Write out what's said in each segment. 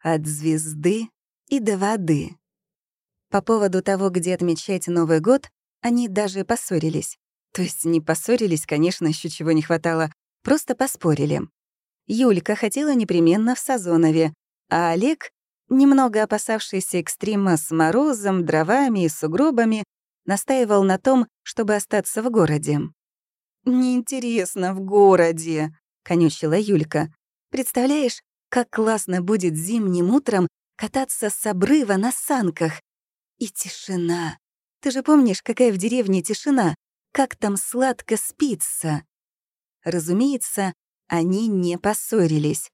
от звезды и до воды. По поводу того, где отмечать Новый год, они даже поссорились. То есть не поссорились, конечно, еще чего не хватало, просто поспорили. Юлька хотела непременно в Сазонове, а Олег, немного опасавшийся экстрима с морозом, дровами и сугробами, настаивал на том, чтобы остаться в городе. «Неинтересно в городе», — конючила Юлька. «Представляешь, как классно будет зимним утром кататься с обрыва на санках. И тишина. Ты же помнишь, какая в деревне тишина? Как там сладко спится?» Разумеется, они не поссорились,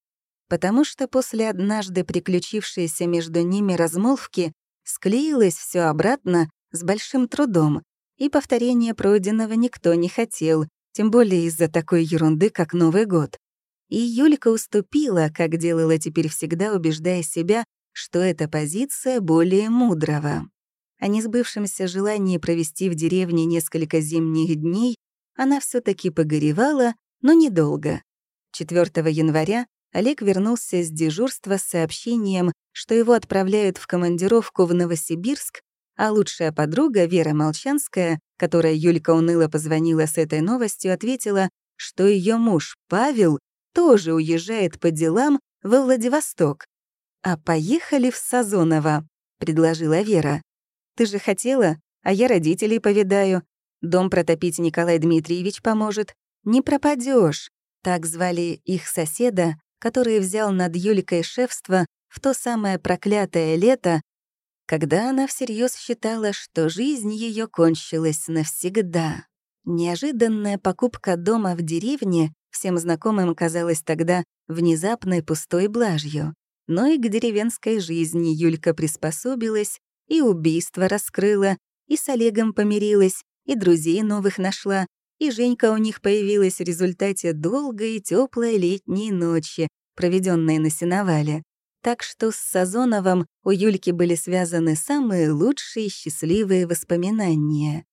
потому что после однажды приключившейся между ними размолвки склеилось все обратно с большим трудом, и повторения пройденного никто не хотел, тем более из-за такой ерунды, как Новый год. И Юлька уступила, как делала теперь всегда, убеждая себя, что эта позиция более мудрого. О несбывшемся желании провести в деревне несколько зимних дней она все таки погоревала, но недолго. 4 января Олег вернулся с дежурства с сообщением, что его отправляют в командировку в Новосибирск, а лучшая подруга Вера Молчанская, которая Юлька уныло позвонила с этой новостью, ответила, что ее муж Павел тоже уезжает по делам во Владивосток. «А поехали в Сазоново», — предложила Вера. «Ты же хотела, а я родителей повидаю. Дом протопить Николай Дмитриевич поможет. Не пропадешь. Так звали их соседа, который взял над Юликой шефство в то самое проклятое лето, когда она всерьез считала, что жизнь ее кончилась навсегда. Неожиданная покупка дома в деревне всем знакомым казалась тогда внезапной пустой блажью. Но и к деревенской жизни Юлька приспособилась, и убийство раскрыла, и с Олегом помирилась, и друзей новых нашла, и Женька у них появилась в результате долгой и теплой летней ночи, проведенной на сеновале. Так что с Сазоновым у Юльки были связаны самые лучшие счастливые воспоминания.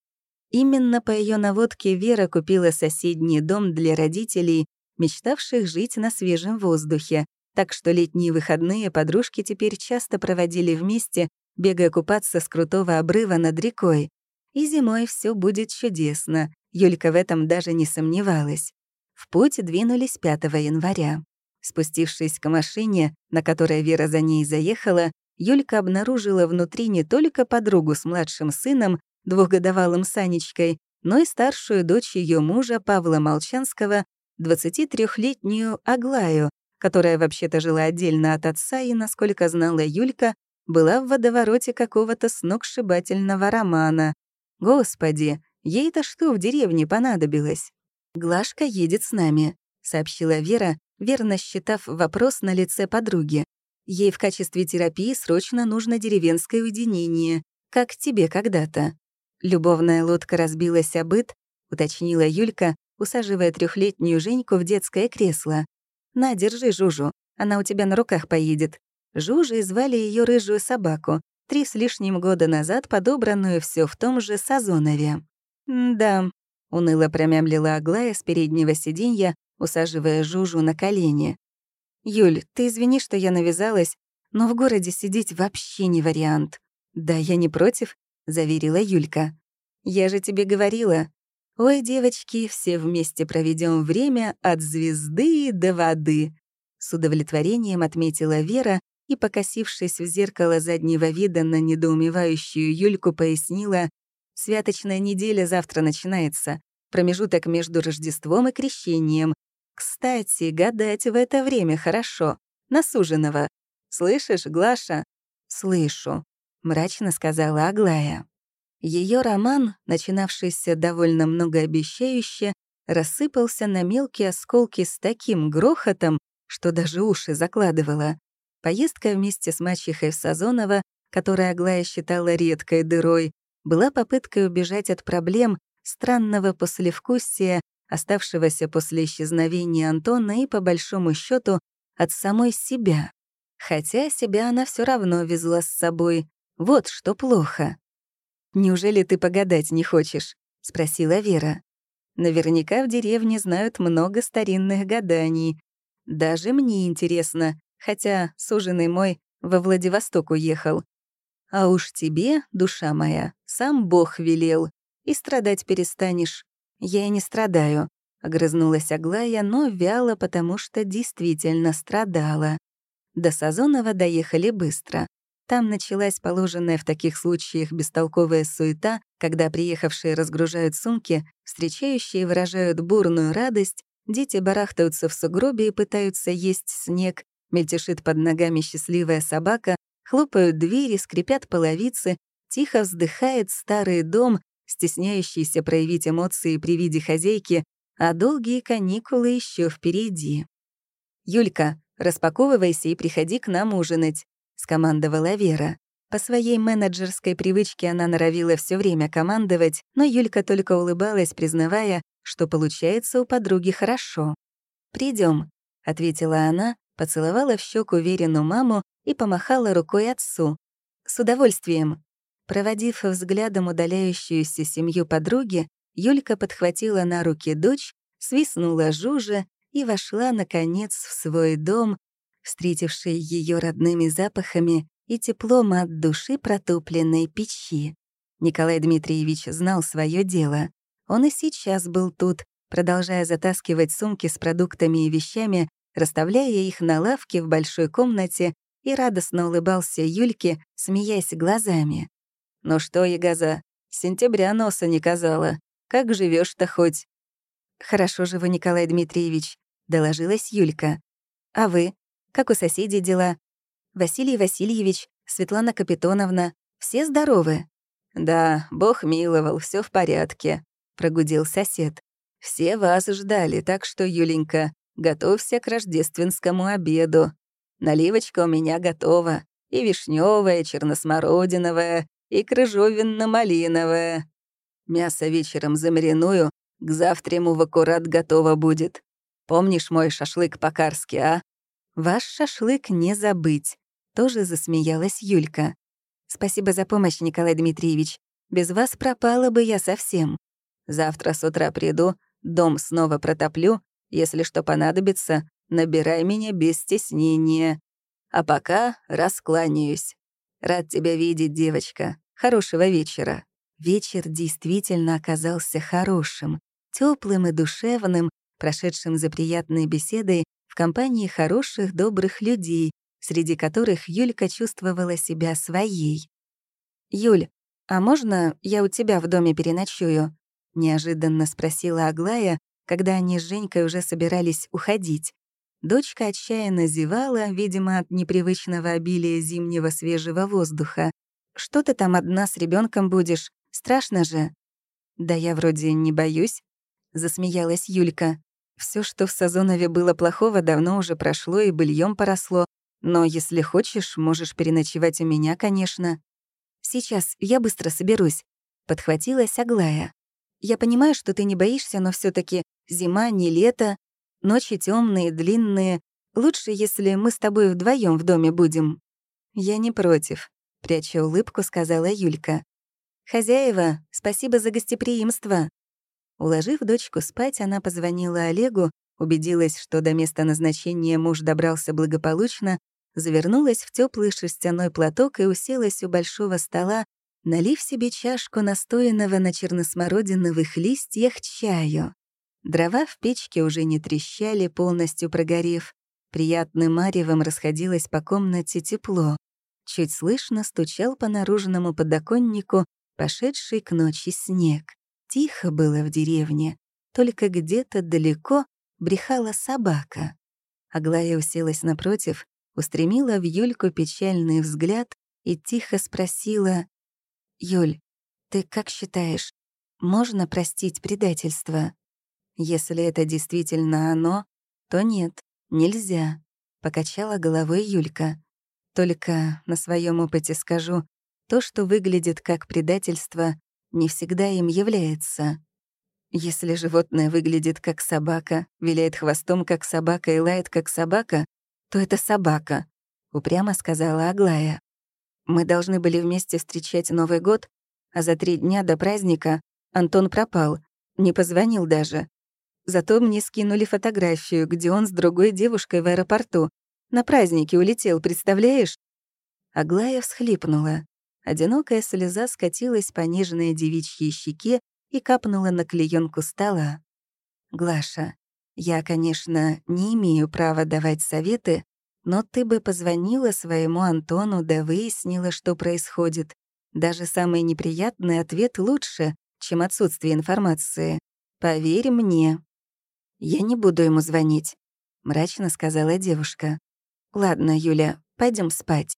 Именно по ее наводке Вера купила соседний дом для родителей, мечтавших жить на свежем воздухе, так что летние выходные подружки теперь часто проводили вместе, бегая купаться с крутого обрыва над рекой. И зимой все будет чудесно. Юлька в этом даже не сомневалась. В путь двинулись 5 января. Спустившись к машине, на которой Вера за ней заехала, Юлька обнаружила внутри не только подругу с младшим сыном, двухгодовалым Санечкой, но и старшую дочь ее мужа Павла Молчанского, 23-летнюю Аглаю, которая вообще-то жила отдельно от отца и, насколько знала Юлька, была в водовороте какого-то сногсшибательного романа. Господи, ей-то что в деревне понадобилось? «Глашка едет с нами», — сообщила Вера, верно считав вопрос на лице подруги. «Ей в качестве терапии срочно нужно деревенское уединение, как тебе когда-то». Любовная лодка разбилась о быт, уточнила Юлька, усаживая трехлетнюю Женьку в детское кресло. «На, держи Жужу, она у тебя на руках поедет». Жужей звали ее рыжую собаку, три с лишним года назад подобранную все в том же Сазонове. «Да», — уныло промямлила Аглая с переднего сиденья, усаживая Жужу на колени. «Юль, ты извини, что я навязалась, но в городе сидеть вообще не вариант». «Да, я не против», — заверила Юлька. «Я же тебе говорила. Ой, девочки, все вместе проведем время от звезды до воды», — с удовлетворением отметила Вера и, покосившись в зеркало заднего вида на недоумевающую Юльку, пояснила, «Святочная неделя завтра начинается, промежуток между Рождеством и Крещением, кстати, гадать в это время хорошо. Насуженного. Слышишь, Глаша? Слышу, мрачно сказала Аглая. Ее роман, начинавшийся довольно многообещающе, рассыпался на мелкие осколки с таким грохотом, что даже уши закладывала. Поездка вместе с мачехой в Сазоново, которую Аглая считала редкой дырой, была попыткой убежать от проблем странного послевкусия оставшегося после исчезновения Антона и, по большому счету, от самой себя. Хотя себя она все равно везла с собой. Вот что плохо. «Неужели ты погадать не хочешь?» — спросила Вера. «Наверняка в деревне знают много старинных гаданий. Даже мне интересно, хотя суженый мой во Владивосток уехал. А уж тебе, душа моя, сам Бог велел, и страдать перестанешь. Я и не страдаю, — огрызнулась Аглая, но вяло, потому что действительно страдала. До Сазонова доехали быстро. Там началась положенная в таких случаях бестолковая суета, когда приехавшие разгружают сумки, встречающие выражают бурную радость, дети барахтаются в сугробе и пытаются есть снег, мельтешит под ногами счастливая собака, хлопают двери, скрипят половицы, тихо вздыхает старый дом, стесняющийся проявить эмоции при виде хозяйки, а долгие каникулы еще впереди. «Юлька, распаковывайся и приходи к нам ужинать», — скомандовала Вера. По своей менеджерской привычке она норовила все время командовать, но Юлька только улыбалась, признавая, что получается у подруги хорошо. Придем, ответила она, поцеловала в щеку Верину маму и помахала рукой отцу. «С удовольствием». Проводив взглядом удаляющуюся семью подруги, Юлька подхватила на руки дочь, свистнула Жужа и вошла, наконец, в свой дом, встретивший ее родными запахами и теплом от души протопленной печи. Николай Дмитриевич знал свое дело. Он и сейчас был тут, продолжая затаскивать сумки с продуктами и вещами, расставляя их на лавке в большой комнате и радостно улыбался Юльке, смеясь глазами. «Ну что, Ягоза, с сентября носа не казала. Как живешь то хоть?» «Хорошо живу, Николай Дмитриевич», — доложилась Юлька. «А вы? Как у соседей дела? Василий Васильевич, Светлана Капитоновна, все здоровы?» «Да, бог миловал, все в порядке», — прогудел сосед. «Все вас ждали, так что, Юленька, готовься к рождественскому обеду. Наливочка у меня готова, и вишневая, черносмородиновая, и крыжовенно-малиновая. Мясо вечером замариную, к завтраму в аккурат готово будет. Помнишь мой шашлык по-карски, а? Ваш шашлык не забыть. Тоже засмеялась Юлька. Спасибо за помощь, Николай Дмитриевич. Без вас пропала бы я совсем. Завтра с утра приду, дом снова протоплю. Если что понадобится, набирай меня без стеснения. А пока раскланяюсь. Рад тебя видеть, девочка. Хорошего вечера. Вечер действительно оказался хорошим, теплым и душевным, прошедшим за приятной беседой в компании хороших, добрых людей, среди которых Юлька чувствовала себя своей. «Юль, а можно я у тебя в доме переночую?» — неожиданно спросила Аглая, когда они с Женькой уже собирались уходить. Дочка отчаянно зевала, видимо, от непривычного обилия зимнего свежего воздуха. «Что ты там одна с ребенком будешь? Страшно же». «Да я вроде не боюсь», — засмеялась Юлька. Все, что в Сазонове было плохого, давно уже прошло и быльем поросло. Но если хочешь, можешь переночевать у меня, конечно. Сейчас я быстро соберусь», — подхватилась Аглая. «Я понимаю, что ты не боишься, но все таки зима, не лето, ночи темные, длинные. Лучше, если мы с тобой вдвоем в доме будем». «Я не против», — пряча улыбку, сказала Юлька. «Хозяева, спасибо за гостеприимство». Уложив дочку спать, она позвонила Олегу, убедилась, что до места назначения муж добрался благополучно, завернулась в теплый шерстяной платок и уселась у большого стола, налив себе чашку настоянного на черносмородиновых листьях чаю. Дрова в печке уже не трещали, полностью прогорев. Приятным маревом расходилось по комнате тепло. Чуть слышно стучал по наружному подоконнику пошедший к ночи снег. Тихо было в деревне, только где-то далеко брехала собака. Аглая уселась напротив, устремила в Юльку печальный взгляд и тихо спросила, «Юль, ты как считаешь, можно простить предательство? Если это действительно оно, то нет, нельзя», — покачала головой Юлька. «Только на своем опыте скажу, то, что выглядит как предательство, не всегда им является. Если животное выглядит как собака, виляет хвостом как собака и лает как собака, то это собака, упрямо сказала Аглая. Мы должны были вместе встречать Новый год, а за три дня до праздника Антон пропал, не позвонил даже. Зато мне скинули фотографию, где он с другой девушкой в аэропорту. На празднике улетел, представляешь?» Аглая всхлипнула. Одинокая слеза скатилась по нежной девичьей щеке и капнула на клеенку стола. «Глаша, я, конечно, не имею права давать советы, но ты бы позвонила своему Антону да выяснила, что происходит. Даже самый неприятный ответ лучше, чем отсутствие информации. Поверь мне». «Я не буду ему звонить», — мрачно сказала девушка. «Ладно, Юля, пойдем спать».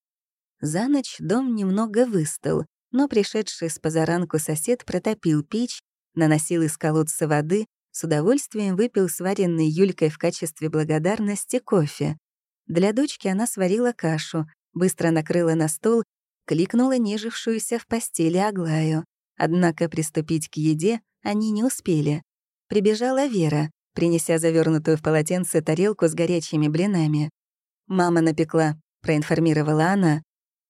За ночь дом немного выстыл, но пришедший с позаранку сосед протопил печь, наносил из колодца воды, с удовольствием выпил сваренный Юлькой в качестве благодарности кофе. Для дочки она сварила кашу, быстро накрыла на стол, кликнула нежившуюся в постели Аглаю. Однако приступить к еде они не успели. Прибежала Вера, принеся завернутую в полотенце тарелку с горячими блинами. «Мама напекла», — проинформировала она.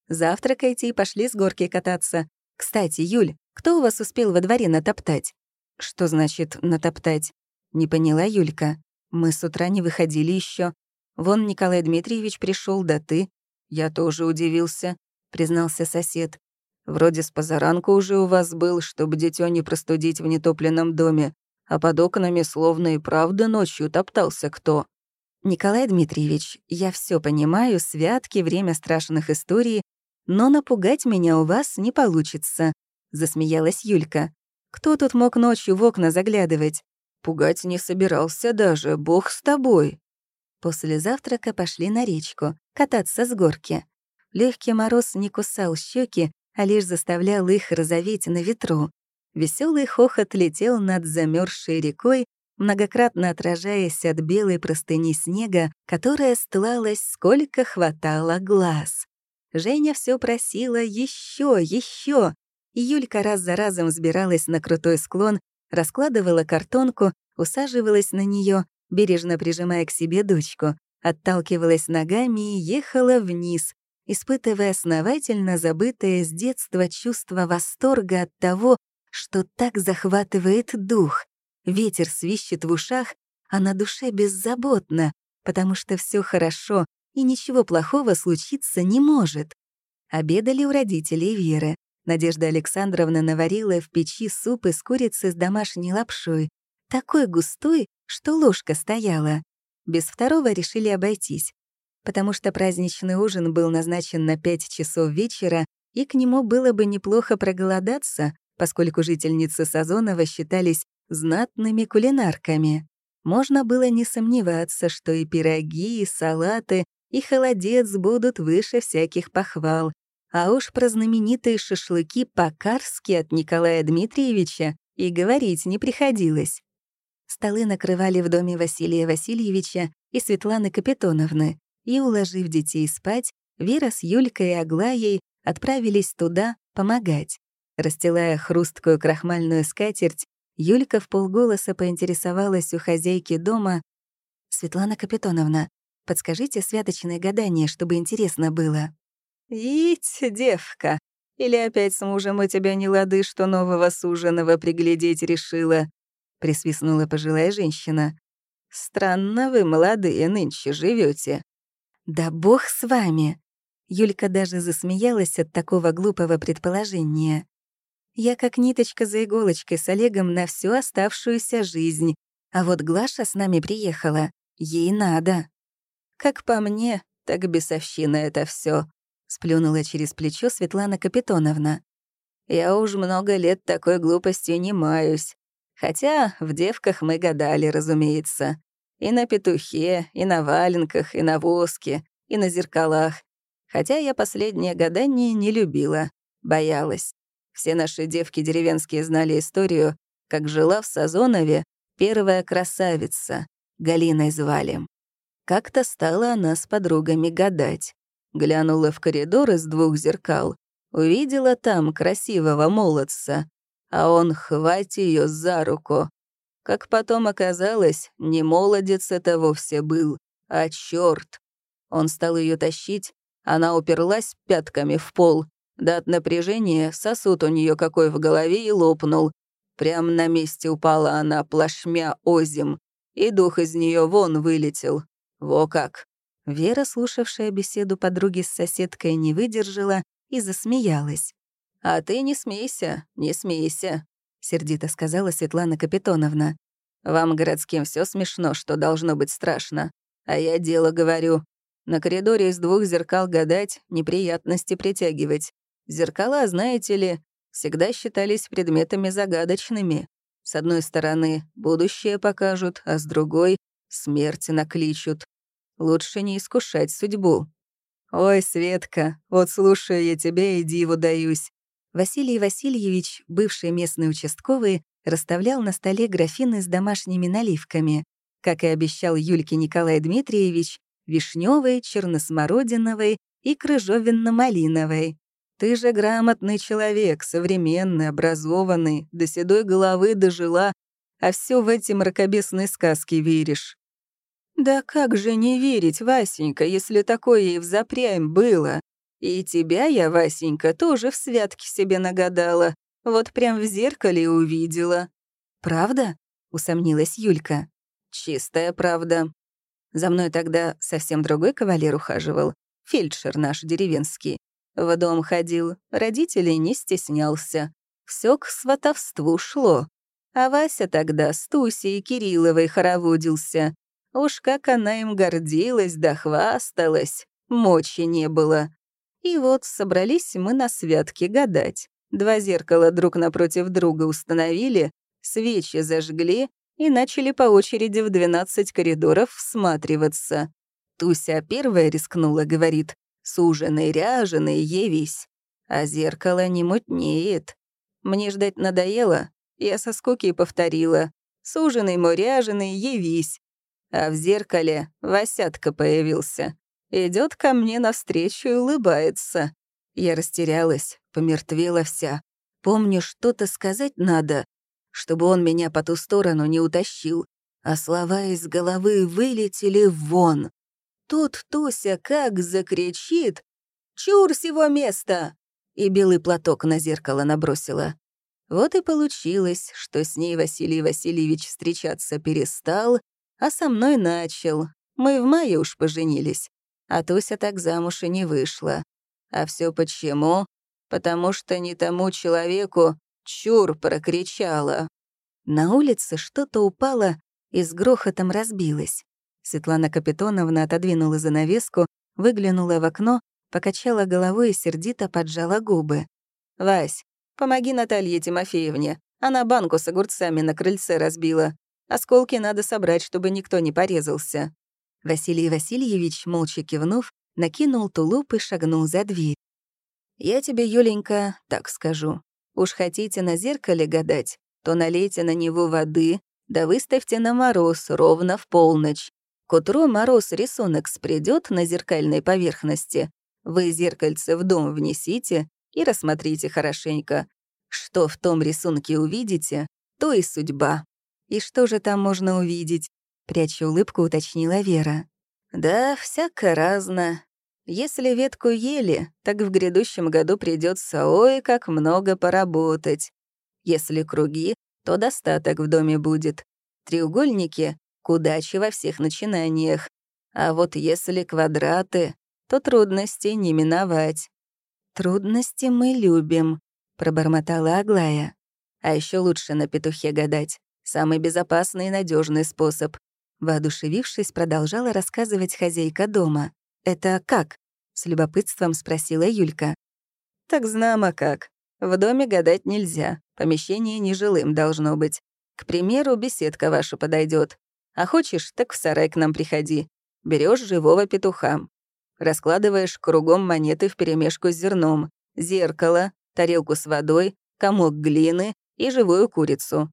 «Завтракайте и пошли с горки кататься. Кстати, Юль, кто у вас успел во дворе натоптать?» «Что значит «натоптать»?» — не поняла Юлька. «Мы с утра не выходили еще. Вон Николай Дмитриевич пришел, да ты». «Я тоже удивился», — признался сосед. «Вроде с позаранку уже у вас был, чтобы дитё не простудить в нетопленном доме, а под окнами словно и правда ночью топтался кто». «Николай Дмитриевич, я все понимаю, святки, время страшных историй, но напугать меня у вас не получится», — засмеялась Юлька. «Кто тут мог ночью в окна заглядывать?» «Пугать не собирался даже, бог с тобой», После завтрака пошли на речку, кататься с горки. Легкий мороз не кусал щеки, а лишь заставлял их розоветь на ветру. Веселый хохот летел над замерзшей рекой, многократно отражаясь от белой простыни снега, которая стлалась, сколько хватало глаз. Женя все просила еще, еще. Юлька раз за разом взбиралась на крутой склон, раскладывала картонку, усаживалась на нее бережно прижимая к себе дочку, отталкивалась ногами и ехала вниз, испытывая основательно забытое с детства чувство восторга от того, что так захватывает дух. Ветер свищет в ушах, а на душе беззаботно, потому что все хорошо и ничего плохого случиться не может. Обедали у родителей Веры. Надежда Александровна наварила в печи суп из курицы с домашней лапшой, такой густой, что ложка стояла. Без второго решили обойтись, потому что праздничный ужин был назначен на 5 часов вечера, и к нему было бы неплохо проголодаться, поскольку жительницы Сазонова считались знатными кулинарками. Можно было не сомневаться, что и пироги, и салаты, и холодец будут выше всяких похвал. А уж про знаменитые шашлыки по-карски от Николая Дмитриевича и говорить не приходилось. Столы накрывали в доме Василия Васильевича и Светланы Капитоновны, и, уложив детей спать, Вера с Юлькой и Аглаей отправились туда помогать. Расстилая хрусткую крахмальную скатерть, Юлька в полголоса поинтересовалась у хозяйки дома «Светлана Капитоновна, подскажите святочное гадание, чтобы интересно было». «Ить, девка, или опять с мужем у тебя не лады, что нового суженого приглядеть решила?» присвистнула пожилая женщина. «Странно вы, молодые, нынче живете. «Да бог с вами!» Юлька даже засмеялась от такого глупого предположения. «Я как ниточка за иголочкой с Олегом на всю оставшуюся жизнь, а вот Глаша с нами приехала. Ей надо». «Как по мне, так бесовщина это все, сплюнула через плечо Светлана Капитоновна. «Я уж много лет такой глупостью не маюсь. Хотя в девках мы гадали, разумеется. И на петухе, и на валенках, и на воске, и на зеркалах. Хотя я последнее гадание не любила, боялась. Все наши девки деревенские знали историю, как жила в Сазонове первая красавица, Галиной звали. Как-то стала она с подругами гадать. Глянула в коридор из двух зеркал, увидела там красивого молодца, а он хвать ее за руку. Как потом оказалось, не молодец это вовсе был, а черт. Он стал ее тащить, она уперлась пятками в пол, да от напряжения сосуд у нее какой в голове и лопнул. Прям на месте упала она, плашмя озим, и дух из нее вон вылетел. Во как. Вера, слушавшая беседу подруги с соседкой, не выдержала и засмеялась. «А ты не смейся, не смейся», — сердито сказала Светлана Капитоновна. «Вам, городским, все смешно, что должно быть страшно. А я дело говорю. На коридоре из двух зеркал гадать, неприятности притягивать. Зеркала, знаете ли, всегда считались предметами загадочными. С одной стороны, будущее покажут, а с другой — смерть накличут. Лучше не искушать судьбу. «Ой, Светка, вот слушаю я тебя и диву даюсь». Василий Васильевич, бывший местный участковый, расставлял на столе графины с домашними наливками. Как и обещал Юльке Николай Дмитриевич, вишневой, черносмородиновой и крыжовенно-малиновой. Ты же грамотный человек, современный, образованный, до седой головы дожила, а все в эти мракобесные сказки веришь. Да как же не верить, Васенька, если такое и взапрямь было? И тебя я, Васенька, тоже в святке себе нагадала. Вот прям в зеркале увидела. Правда? Усомнилась Юлька. Чистая правда. За мной тогда совсем другой кавалер ухаживал, фельдшер наш деревенский. В дом ходил, родителей не стеснялся. Все к сватовству шло. А Вася тогда с Тусей Кирилловой хороводился. Уж как она им гордилась да хвасталась, мочи не было. И вот собрались мы на святке гадать. Два зеркала друг напротив друга установили, свечи зажгли и начали по очереди в 12 коридоров всматриваться. Туся первая рискнула, говорит, Суженый, ряженый, явись. А зеркало не мутнеет. Мне ждать надоело, я со скуки повторила. Суженый мой ряженый, явись. А в зеркале Васятка появился. Идет ко мне навстречу и улыбается. Я растерялась, помертвела вся. Помню, что-то сказать надо, чтобы он меня по ту сторону не утащил, а слова из головы вылетели вон. Тут Туся как закричит «Чур сего места!» и белый платок на зеркало набросила. Вот и получилось, что с ней Василий Васильевич встречаться перестал, а со мной начал. Мы в мае уж поженились, а Туся так замуж и не вышла. А все почему? Потому что не тому человеку «чур» прокричала. На улице что-то упало и с грохотом разбилось. Светлана Капитоновна отодвинула занавеску, выглянула в окно, покачала головой и сердито поджала губы. «Вась, помоги Наталье Тимофеевне. Она банку с огурцами на крыльце разбила. Осколки надо собрать, чтобы никто не порезался». Василий Васильевич, молча кивнув, накинул тулуп и шагнул за дверь. «Я тебе, Юленька, так скажу. Уж хотите на зеркале гадать, то налейте на него воды, да выставьте на мороз ровно в полночь. К утру мороз рисунок спредет на зеркальной поверхности. Вы зеркальце в дом внесите и рассмотрите хорошенько. Что в том рисунке увидите, то и судьба. И что же там можно увидеть? Пряча улыбку, уточнила Вера. Да, всяко разно. Если ветку ели, так в грядущем году придется ой, как много поработать. Если круги, то достаток в доме будет. Треугольники к удаче во всех начинаниях. А вот если квадраты, то трудности не миновать. «Трудности мы любим», — пробормотала Аглая. «А еще лучше на петухе гадать. Самый безопасный и надежный способ». Воодушевившись, продолжала рассказывать хозяйка дома. «Это как?» — с любопытством спросила Юлька. «Так знамо как. В доме гадать нельзя. Помещение нежилым должно быть. К примеру, беседка ваша подойдет. А хочешь, так в сарай к нам приходи. Берешь живого петуха. Раскладываешь кругом монеты вперемешку с зерном, зеркало, тарелку с водой, комок глины и живую курицу.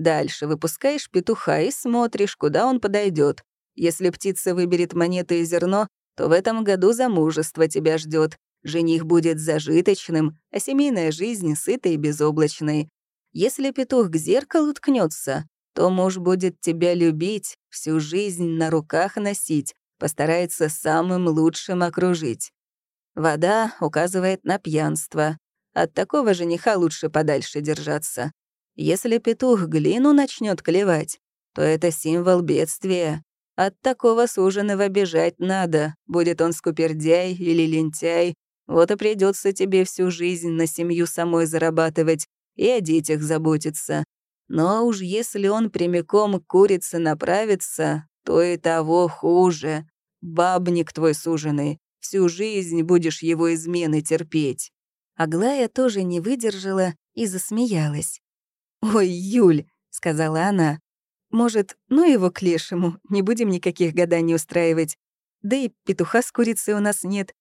Дальше выпускаешь петуха и смотришь, куда он подойдет. Если птица выберет монеты и зерно, то в этом году замужество тебя ждет. Жених будет зажиточным, а семейная жизнь сытой и безоблачной. Если петух к зеркалу ткнется, то муж будет тебя любить, всю жизнь на руках носить, постарается самым лучшим окружить. Вода указывает на пьянство. От такого жениха лучше подальше держаться. Если петух глину начнет клевать, то это символ бедствия. От такого суженого бежать надо, будет он скупердяй или лентяй. Вот и придется тебе всю жизнь на семью самой зарабатывать и о детях заботиться. Но уж если он прямиком к курице направится, то и того хуже. Бабник твой суженый, всю жизнь будешь его измены терпеть». Аглая тоже не выдержала и засмеялась. «Ой, Юль», — сказала она, — «может, ну его к лешему, не будем никаких гаданий устраивать. Да и петуха с курицей у нас нет.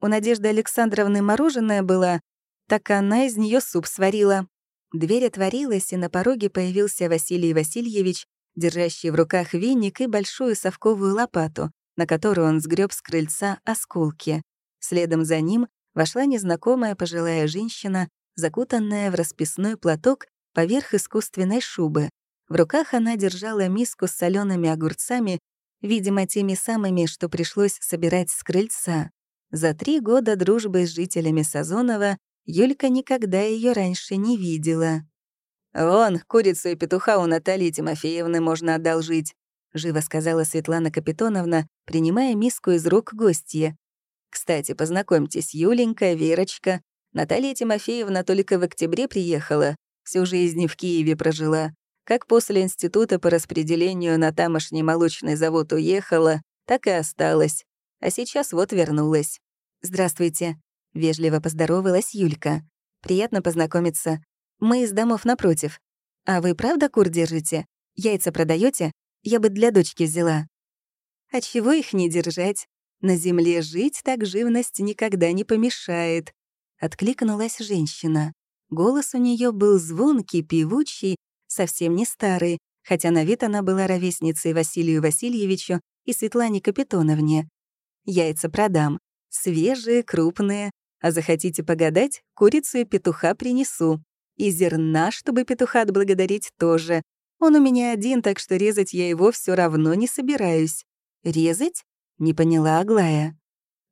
У Надежды Александровны мороженое было, так она из нее суп сварила». Дверь отворилась, и на пороге появился Василий Васильевич, держащий в руках веник и большую совковую лопату, на которую он сгреб с крыльца осколки. Следом за ним вошла незнакомая пожилая женщина, закутанная в расписной платок поверх искусственной шубы. В руках она держала миску с солеными огурцами, видимо, теми самыми, что пришлось собирать с крыльца. За три года дружбы с жителями Сазонова Юлька никогда ее раньше не видела. «Вон, курицу и петуха у Натальи Тимофеевны можно одолжить», — живо сказала Светлана Капитоновна, принимая миску из рук гостья. «Кстати, познакомьтесь, Юленька, Верочка. Наталья Тимофеевна только в октябре приехала, всю жизнь в Киеве прожила. Как после института по распределению на тамошний молочный завод уехала, так и осталась. А сейчас вот вернулась. «Здравствуйте», — вежливо поздоровалась Юлька. «Приятно познакомиться. Мы из домов напротив. А вы правда кур держите? Яйца продаете? Я бы для дочки взяла». «А чего их не держать? На земле жить так живность никогда не помешает», — откликнулась женщина. Голос у нее был звонкий, певучий, совсем не старый, хотя на вид она была ровесницей Василию Васильевичу и Светлане Капитоновне. «Яйца продам. Свежие, крупные. А захотите погадать, курицу и петуха принесу. И зерна, чтобы петуха отблагодарить, тоже. Он у меня один, так что резать я его все равно не собираюсь. Резать? Не поняла Аглая.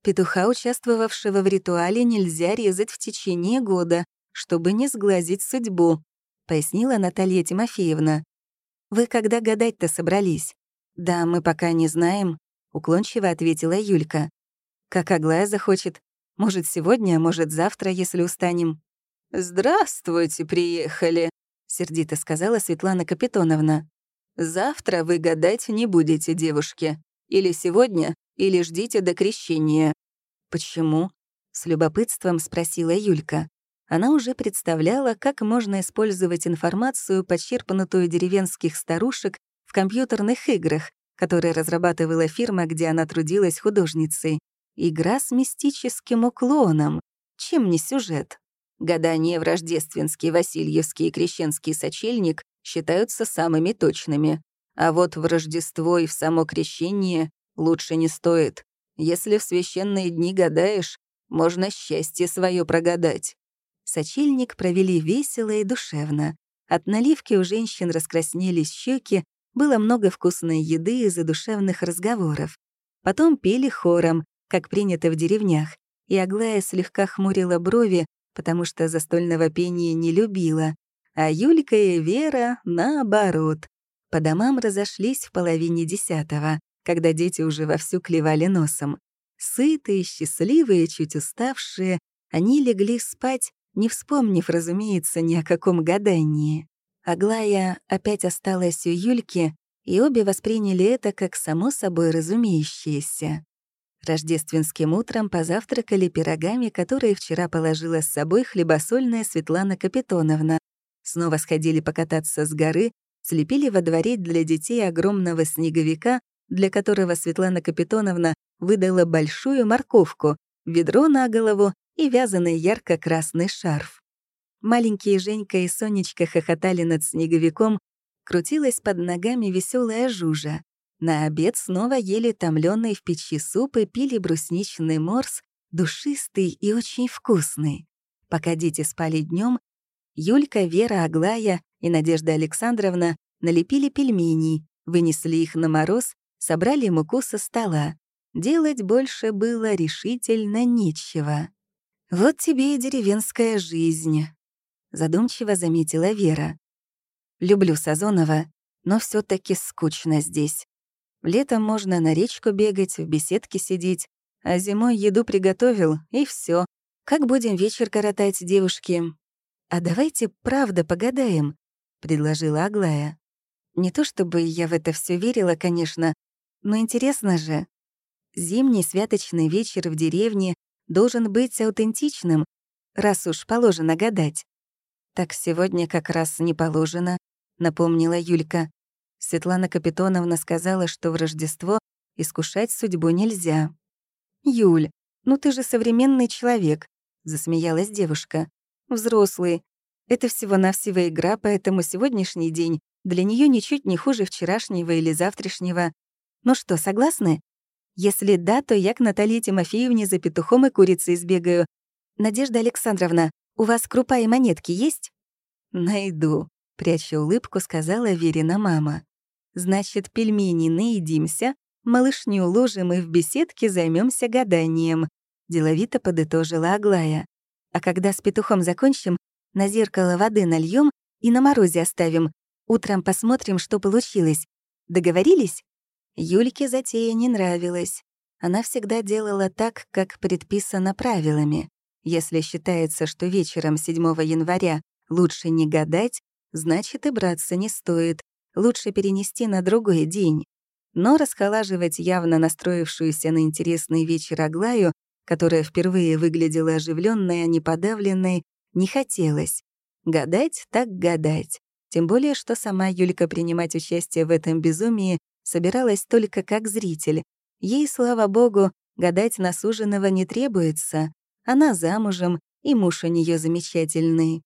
Петуха, участвовавшего в ритуале, нельзя резать в течение года, чтобы не сглазить судьбу, пояснила Наталья Тимофеевна. Вы когда гадать-то собрались? Да, мы пока не знаем, уклончиво ответила Юлька. Как Аглая захочет. Может, сегодня, может, завтра, если устанем. «Здравствуйте, приехали», — сердито сказала Светлана Капитоновна. «Завтра вы гадать не будете, девушки. Или сегодня, или ждите до крещения». «Почему?» — с любопытством спросила Юлька. Она уже представляла, как можно использовать информацию, подчерпнутую деревенских старушек, в компьютерных играх, которые разрабатывала фирма, где она трудилась художницей. Игра с мистическим уклоном. Чем не сюжет? Гадания в рождественский, Васильевский и Крещенский сочельник считаются самыми точными. А вот в Рождество и в само крещение лучше не стоит. Если в священные дни гадаешь, можно счастье свое прогадать. Сочельник провели весело и душевно. От наливки у женщин раскраснелись щеки, было много вкусной еды и задушевных разговоров. Потом пели хором, как принято в деревнях, и Аглая слегка хмурила брови, потому что застольного пения не любила, а Юлька и Вера — наоборот. По домам разошлись в половине десятого, когда дети уже вовсю клевали носом. Сытые, счастливые, чуть уставшие, они легли спать, не вспомнив, разумеется, ни о каком гадании. Аглая опять осталась у Юльки, и обе восприняли это как само собой разумеющееся. Рождественским утром позавтракали пирогами, которые вчера положила с собой хлебосольная Светлана Капитоновна. Снова сходили покататься с горы, слепили во дворе для детей огромного снеговика, для которого Светлана Капитоновна выдала большую морковку, ведро на голову и вязаный ярко-красный шарф. Маленькие Женька и Сонечка хохотали над снеговиком, крутилась под ногами веселая жужа. На обед снова ели томленый в печи суп и пили брусничный морс, душистый и очень вкусный. Пока дети спали днем, Юлька, Вера, Аглая и Надежда Александровна налепили пельменей, вынесли их на мороз, собрали муку со стола. Делать больше было решительно нечего. «Вот тебе и деревенская жизнь», — задумчиво заметила Вера. «Люблю Сазонова, но все таки скучно здесь. Летом можно на речку бегать, в беседке сидеть, а зимой еду приготовил, и все. Как будем вечер коротать, девушки? А давайте правда погадаем, предложила Аглая. Не то чтобы я в это все верила, конечно, но интересно же. Зимний святочный вечер в деревне должен быть аутентичным, раз уж положено гадать. «Так сегодня как раз не положено», — напомнила Юлька. Светлана Капитоновна сказала, что в Рождество искушать судьбу нельзя. «Юль, ну ты же современный человек», — засмеялась девушка. «Взрослый. Это всего-навсего игра, поэтому сегодняшний день для нее ничуть не хуже вчерашнего или завтрашнего. Ну что, согласны? Если да, то я к Наталье Тимофеевне за петухом и курицей сбегаю. Надежда Александровна, у вас крупа и монетки есть? Найду, пряча улыбку, сказала Верина мама. Значит, пельмени наедимся, малышню уложим и в беседке займемся гаданием. Деловито подытожила Аглая. А когда с петухом закончим, на зеркало воды нальем и на морозе оставим. Утром посмотрим, что получилось. Договорились? Юльке затея не нравилась. Она всегда делала так, как предписано правилами. Если считается, что вечером 7 января лучше не гадать, значит и браться не стоит. Лучше перенести на другой день. Но расхолаживать явно настроившуюся на интересный вечер Аглаю, которая впервые выглядела оживленной, а не подавленной, не хотелось. Гадать так гадать. Тем более, что сама Юлька принимать участие в этом безумии собиралась только как зритель. Ей, слава богу, гадать на суженого не требуется. Она замужем, и муж у нее замечательный.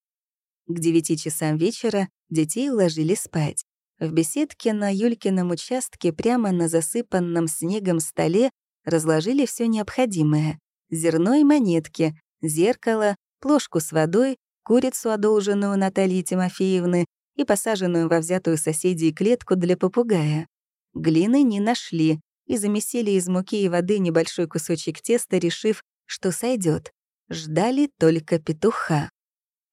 К девяти часам вечера детей уложили спать. В беседке на Юлькином участке прямо на засыпанном снегом столе разложили все необходимое. Зерно и монетки, зеркало, плошку с водой, курицу, одолженную Натальи Тимофеевны, и посаженную во взятую соседей клетку для попугая. Глины не нашли и замесили из муки и воды небольшой кусочек теста, решив, что сойдет. Ждали только петуха.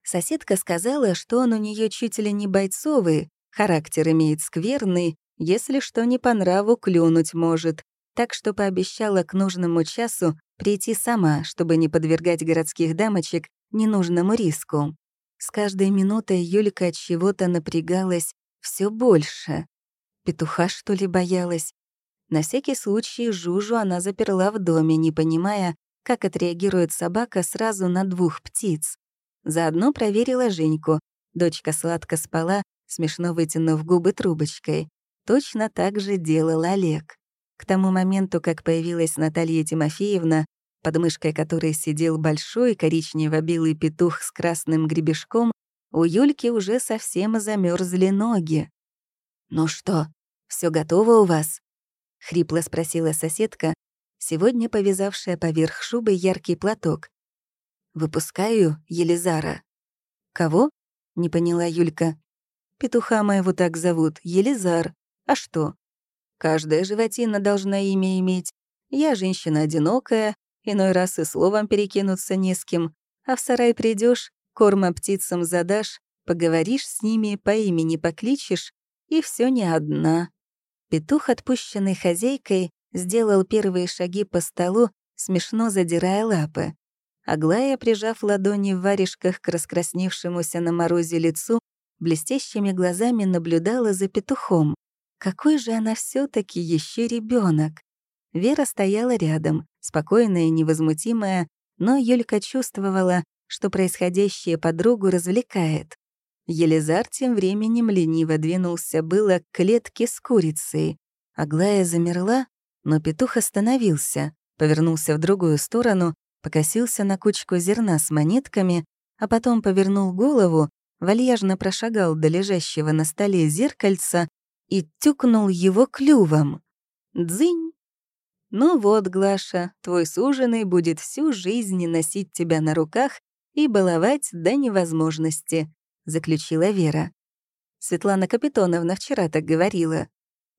Соседка сказала, что он у нее чуть ли не бойцовый, характер имеет скверный, если что не по нраву клюнуть может, так что пообещала к нужному часу прийти сама, чтобы не подвергать городских дамочек ненужному риску. С каждой минутой Юлька от чего-то напрягалась все больше. Петуха, что ли, боялась? На всякий случай Жужу она заперла в доме, не понимая, как отреагирует собака сразу на двух птиц. Заодно проверила Женьку. Дочка сладко спала, смешно вытянув губы трубочкой. Точно так же делал Олег. К тому моменту, как появилась Наталья Тимофеевна, под мышкой которой сидел большой коричнево-белый петух с красным гребешком, у Юльки уже совсем замерзли ноги. «Ну что, все готово у вас?» — хрипло спросила соседка, сегодня повязавшая поверх шубы яркий платок. «Выпускаю Елизара». «Кого?» — не поняла Юлька. «Петуха моего так зовут, Елизар. А что? Каждая животина должна имя иметь. Я женщина одинокая, иной раз и словом перекинуться не с кем. А в сарай придешь, корма птицам задашь, поговоришь с ними, по имени покличешь, и все не одна. Петух, отпущенный хозяйкой, сделал первые шаги по столу, смешно задирая лапы. Аглая, прижав ладони в варежках к раскрасневшемуся на морозе лицу, блестящими глазами наблюдала за петухом. Какой же она все таки еще ребенок. Вера стояла рядом, спокойная и невозмутимая, но Юлька чувствовала, что происходящее подругу развлекает. Елизар тем временем лениво двинулся было к клетке с курицей. Аглая замерла, но петух остановился, повернулся в другую сторону, покосился на кучку зерна с монетками, а потом повернул голову, вальяжно прошагал до лежащего на столе зеркальца и тюкнул его клювом. Дзынь! Ну вот, Глаша, твой суженый будет всю жизнь носить тебя на руках и баловать до невозможности заключила Вера. Светлана Капитоновна вчера так говорила.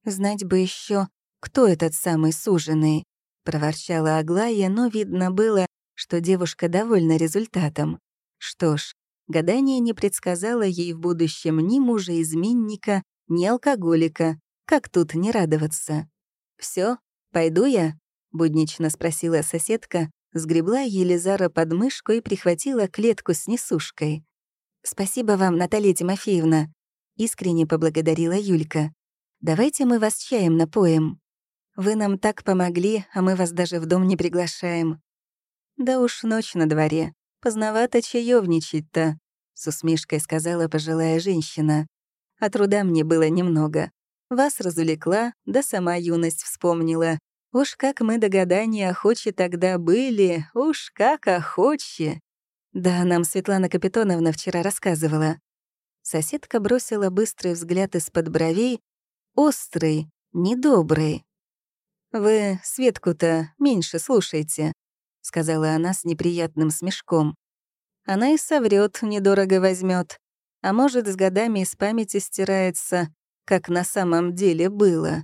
Знать бы еще, кто этот самый суженый, проворчала Аглая, но видно было, что девушка довольна результатом. Что ж, гадание не предсказало ей в будущем ни мужа-изменника, ни алкоголика. Как тут не радоваться? Все, пойду я?» — буднично спросила соседка, сгребла Елизара под мышку и прихватила клетку с несушкой. «Спасибо вам, Наталья Тимофеевна», — искренне поблагодарила Юлька. «Давайте мы вас чаем напоим. Вы нам так помогли, а мы вас даже в дом не приглашаем». «Да уж ночь на дворе. Поздновато чаевничать-то», — с усмешкой сказала пожилая женщина. «А труда мне было немного. Вас развлекла, да сама юность вспомнила. Уж как мы до охочи тогда были, уж как охочи!» Да, нам Светлана Капитоновна вчера рассказывала. Соседка бросила быстрый взгляд из-под бровей, острый, недобрый. «Вы Светку-то меньше слушайте», — сказала она с неприятным смешком. «Она и соврет, недорого возьмет, а может, с годами из памяти стирается, как на самом деле было.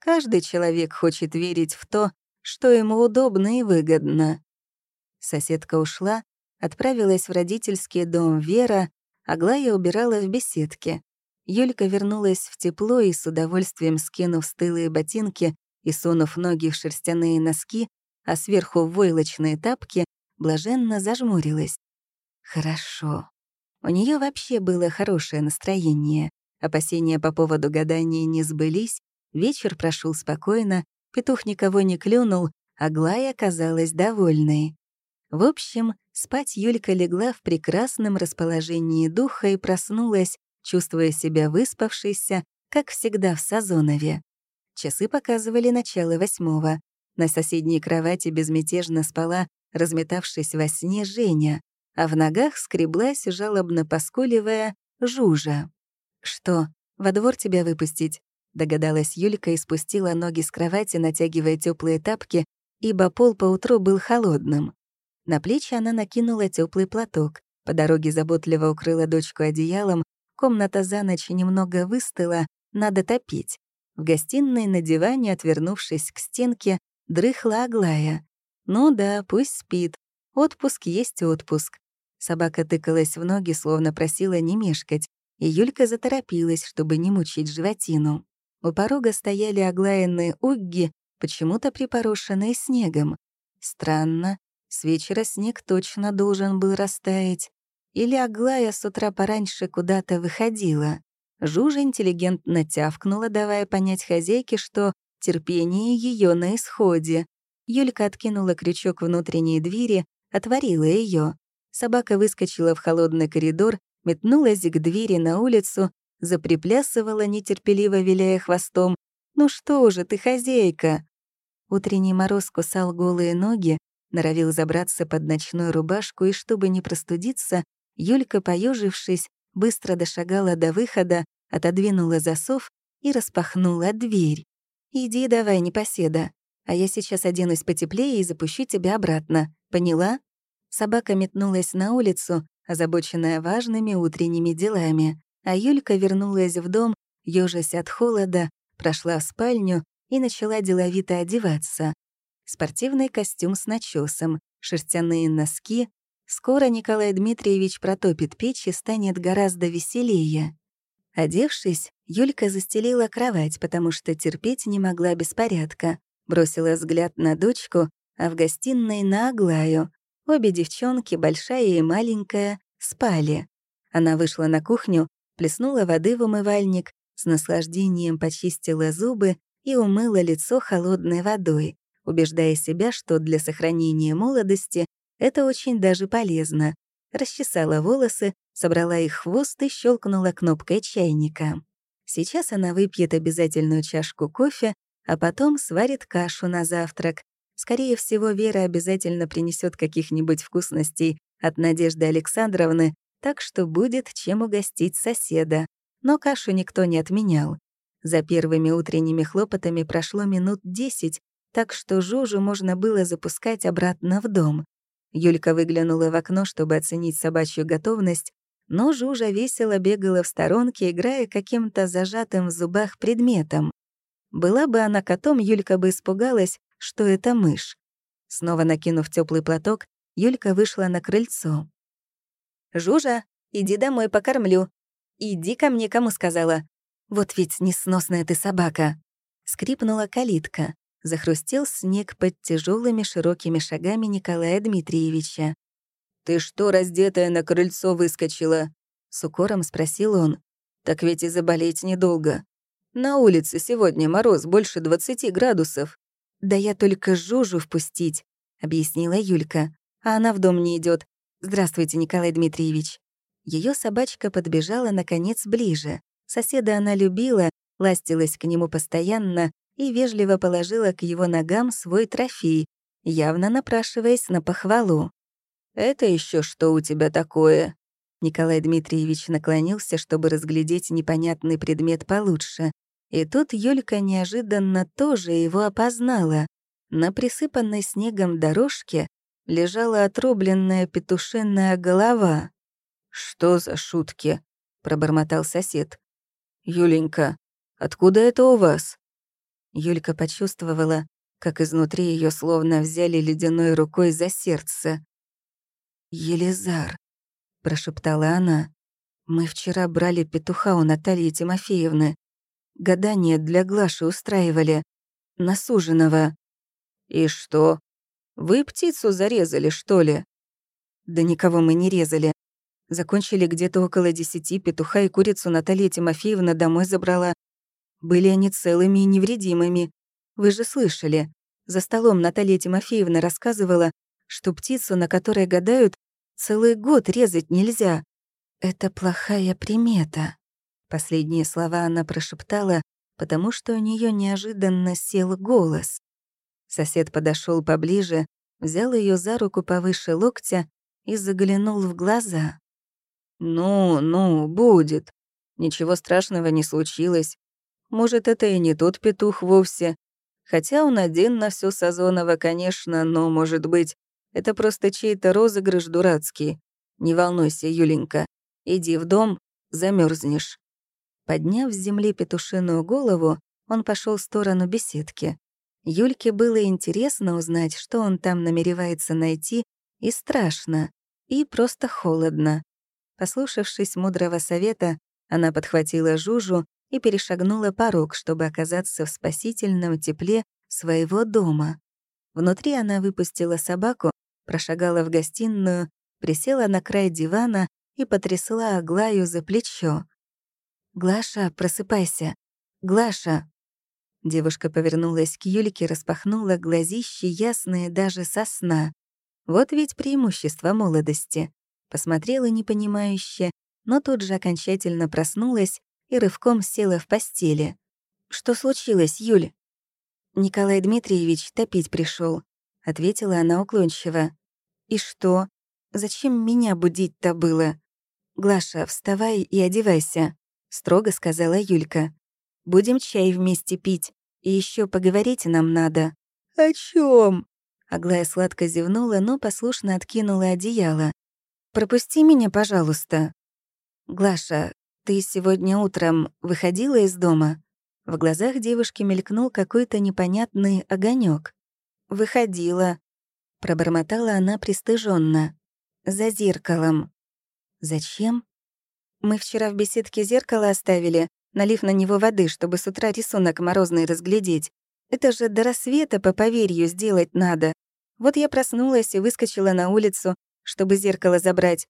Каждый человек хочет верить в то, что ему удобно и выгодно». Соседка ушла, отправилась в родительский дом Вера, Аглая убирала в беседке. Юлька вернулась в тепло и, с удовольствием скинув стылые ботинки и сунув ноги в шерстяные носки, а сверху в войлочные тапки, блаженно зажмурилась. Хорошо. У нее вообще было хорошее настроение. Опасения по поводу гадания не сбылись, вечер прошел спокойно, петух никого не клюнул, Аглая оказалась довольной. В общем, спать Юлька легла в прекрасном расположении духа и проснулась, чувствуя себя выспавшейся, как всегда в Сазонове. Часы показывали начало восьмого. На соседней кровати безмятежно спала, разметавшись во сне, Женя, а в ногах скреблась, жалобно поскуливая, Жужа. «Что, во двор тебя выпустить?» — догадалась Юлька и спустила ноги с кровати, натягивая теплые тапки, ибо пол поутру был холодным. На плечи она накинула теплый платок, по дороге заботливо укрыла дочку одеялом, комната за ночь немного выстыла, надо топить. В гостиной на диване, отвернувшись к стенке, дрыхла Аглая. Ну да, пусть спит. Отпуск есть отпуск. Собака тыкалась в ноги, словно просила не мешкать, и Юлька заторопилась, чтобы не мучить животину. У порога стояли оглаянные угги, почему-то припорошенные снегом. Странно, с вечера снег точно должен был растаять. Или Аглая с утра пораньше куда-то выходила. Жужа интеллигентно тявкнула, давая понять хозяйке, что терпение ее на исходе. Юлька откинула крючок внутренней двери, отворила ее. Собака выскочила в холодный коридор, метнулась к двери на улицу, заприплясывала, нетерпеливо виляя хвостом. «Ну что же ты, хозяйка?» Утренний мороз кусал голые ноги, норовил забраться под ночную рубашку, и чтобы не простудиться, Юлька, поежившись, быстро дошагала до выхода, отодвинула засов и распахнула дверь. «Иди давай, непоседа, а я сейчас оденусь потеплее и запущу тебя обратно. Поняла?» Собака метнулась на улицу, озабоченная важными утренними делами, а Юлька вернулась в дом, ёжась от холода, прошла в спальню и начала деловито одеваться спортивный костюм с начесом, шерстяные носки. Скоро Николай Дмитриевич протопит печь и станет гораздо веселее. Одевшись, Юлька застелила кровать, потому что терпеть не могла беспорядка. Бросила взгляд на дочку, а в гостиной на Аглаю. Обе девчонки, большая и маленькая, спали. Она вышла на кухню, плеснула воды в умывальник, с наслаждением почистила зубы и умыла лицо холодной водой убеждая себя, что для сохранения молодости это очень даже полезно. Расчесала волосы, собрала их хвост и щелкнула кнопкой чайника. Сейчас она выпьет обязательную чашку кофе, а потом сварит кашу на завтрак. Скорее всего, Вера обязательно принесет каких-нибудь вкусностей от Надежды Александровны, так что будет чем угостить соседа. Но кашу никто не отменял. За первыми утренними хлопотами прошло минут десять, так что Жужу можно было запускать обратно в дом. Юлька выглянула в окно, чтобы оценить собачью готовность, но Жужа весело бегала в сторонке, играя каким-то зажатым в зубах предметом. Была бы она котом, Юлька бы испугалась, что это мышь. Снова накинув теплый платок, Юлька вышла на крыльцо. «Жужа, иди домой, покормлю. Иди ко мне, кому сказала. Вот ведь несносная ты собака». Скрипнула калитка. Захрустел снег под тяжелыми широкими шагами Николая Дмитриевича. «Ты что, раздетая на крыльцо выскочила?» С укором спросил он. «Так ведь и заболеть недолго. На улице сегодня мороз больше 20 градусов». «Да я только Жужу впустить», — объяснила Юлька. «А она в дом не идет. Здравствуйте, Николай Дмитриевич». Ее собачка подбежала, наконец, ближе. Соседа она любила, ластилась к нему постоянно и вежливо положила к его ногам свой трофей, явно напрашиваясь на похвалу. «Это еще что у тебя такое?» Николай Дмитриевич наклонился, чтобы разглядеть непонятный предмет получше. И тут Юлька неожиданно тоже его опознала. На присыпанной снегом дорожке лежала отрубленная петушиная голова. «Что за шутки?» — пробормотал сосед. «Юленька, откуда это у вас?» Юлька почувствовала, как изнутри ее словно взяли ледяной рукой за сердце. «Елизар», — прошептала она, — «мы вчера брали петуха у Натальи Тимофеевны. Гадание для Глаши устраивали. На суженого». «И что? Вы птицу зарезали, что ли?» «Да никого мы не резали. Закончили где-то около десяти, петуха и курицу Наталья Тимофеевна домой забрала. Были они целыми и невредимыми. Вы же слышали. За столом Наталья Тимофеевна рассказывала, что птицу, на которой гадают, целый год резать нельзя. Это плохая примета. Последние слова она прошептала, потому что у нее неожиданно сел голос. Сосед подошел поближе, взял ее за руку повыше локтя и заглянул в глаза. «Ну, ну, будет. Ничего страшного не случилось. Может, это и не тот петух вовсе. Хотя он один на всё Сазонова, конечно, но, может быть, это просто чей-то розыгрыш дурацкий. Не волнуйся, Юленька. Иди в дом, замерзнешь. Подняв с земли петушиную голову, он пошел в сторону беседки. Юльке было интересно узнать, что он там намеревается найти, и страшно, и просто холодно. Послушавшись мудрого совета, она подхватила Жужу и перешагнула порог, чтобы оказаться в спасительном тепле своего дома. Внутри она выпустила собаку, прошагала в гостиную, присела на край дивана и потрясла Аглаю за плечо. «Глаша, просыпайся! Глаша!» Девушка повернулась к Юльке, распахнула глазищи, ясные даже со сна. Вот ведь преимущество молодости. Посмотрела непонимающе, но тут же окончательно проснулась и рывком села в постели. «Что случилось, Юль?» «Николай Дмитриевич топить пришел, ответила она уклончиво. «И что? Зачем меня будить-то было?» «Глаша, вставай и одевайся», — строго сказала Юлька. «Будем чай вместе пить, и еще поговорить нам надо». «О чем? Аглая сладко зевнула, но послушно откинула одеяло. «Пропусти меня, пожалуйста». «Глаша, ты сегодня утром выходила из дома?» В глазах девушки мелькнул какой-то непонятный огонек. «Выходила», — пробормотала она пристыженно. «За зеркалом». «Зачем?» «Мы вчера в беседке зеркало оставили, налив на него воды, чтобы с утра рисунок морозный разглядеть. Это же до рассвета по поверью сделать надо. Вот я проснулась и выскочила на улицу, чтобы зеркало забрать.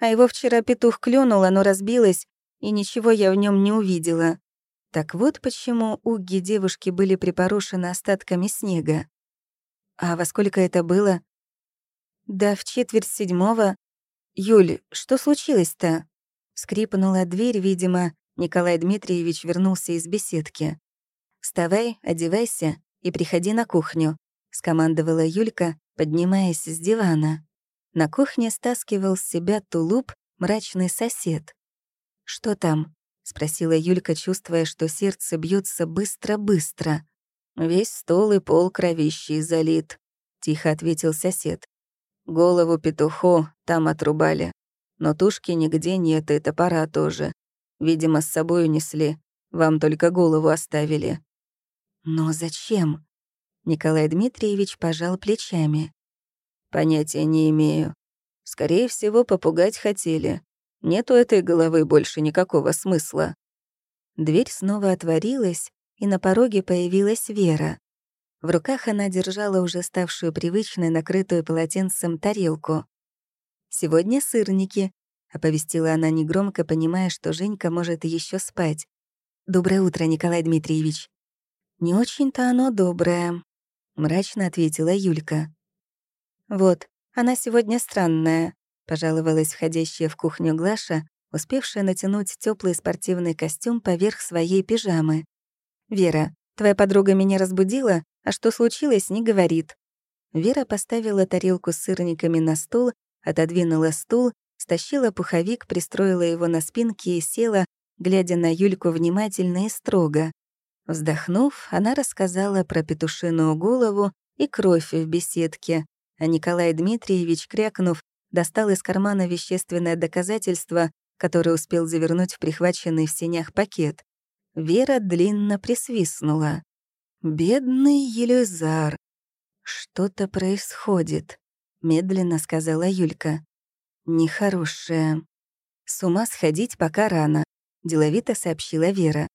А его вчера петух клюнул, оно разбилось, и ничего я в нем не увидела. Так вот почему уги девушки были припорошены остатками снега. А во сколько это было? Да в четверть седьмого. Юль, что случилось-то? Скрипнула дверь, видимо, Николай Дмитриевич вернулся из беседки. «Вставай, одевайся и приходи на кухню», — скомандовала Юлька, поднимаясь с дивана. На кухне стаскивал с себя тулуп мрачный сосед. «Что там?» — спросила Юлька, чувствуя, что сердце бьется быстро-быстро. «Весь стол и пол кровищей залит», — тихо ответил сосед. «Голову петуху там отрубали. Но тушки нигде нет, и топора тоже. Видимо, с собой унесли. Вам только голову оставили». «Но зачем?» Николай Дмитриевич пожал плечами. Понятия не имею. Скорее всего, попугать хотели. Нет у этой головы больше никакого смысла. Дверь снова отворилась, и на пороге появилась Вера. В руках она держала уже ставшую привычной, накрытую полотенцем, тарелку. «Сегодня сырники», — оповестила она негромко, понимая, что Женька может еще спать. «Доброе утро, Николай Дмитриевич». «Не очень-то оно доброе», — мрачно ответила Юлька. «Вот, она сегодня странная», — пожаловалась входящая в кухню Глаша, успевшая натянуть теплый спортивный костюм поверх своей пижамы. «Вера, твоя подруга меня разбудила, а что случилось, не говорит». Вера поставила тарелку с сырниками на стол, отодвинула стул, стащила пуховик, пристроила его на спинке и села, глядя на Юльку внимательно и строго. Вздохнув, она рассказала про петушиную голову и кровь в беседке, а Николай Дмитриевич, крякнув, достал из кармана вещественное доказательство, которое успел завернуть в прихваченный в сенях пакет. Вера длинно присвистнула. «Бедный Елизар! Что-то происходит», — медленно сказала Юлька. «Нехорошее. С ума сходить пока рано», — деловито сообщила Вера.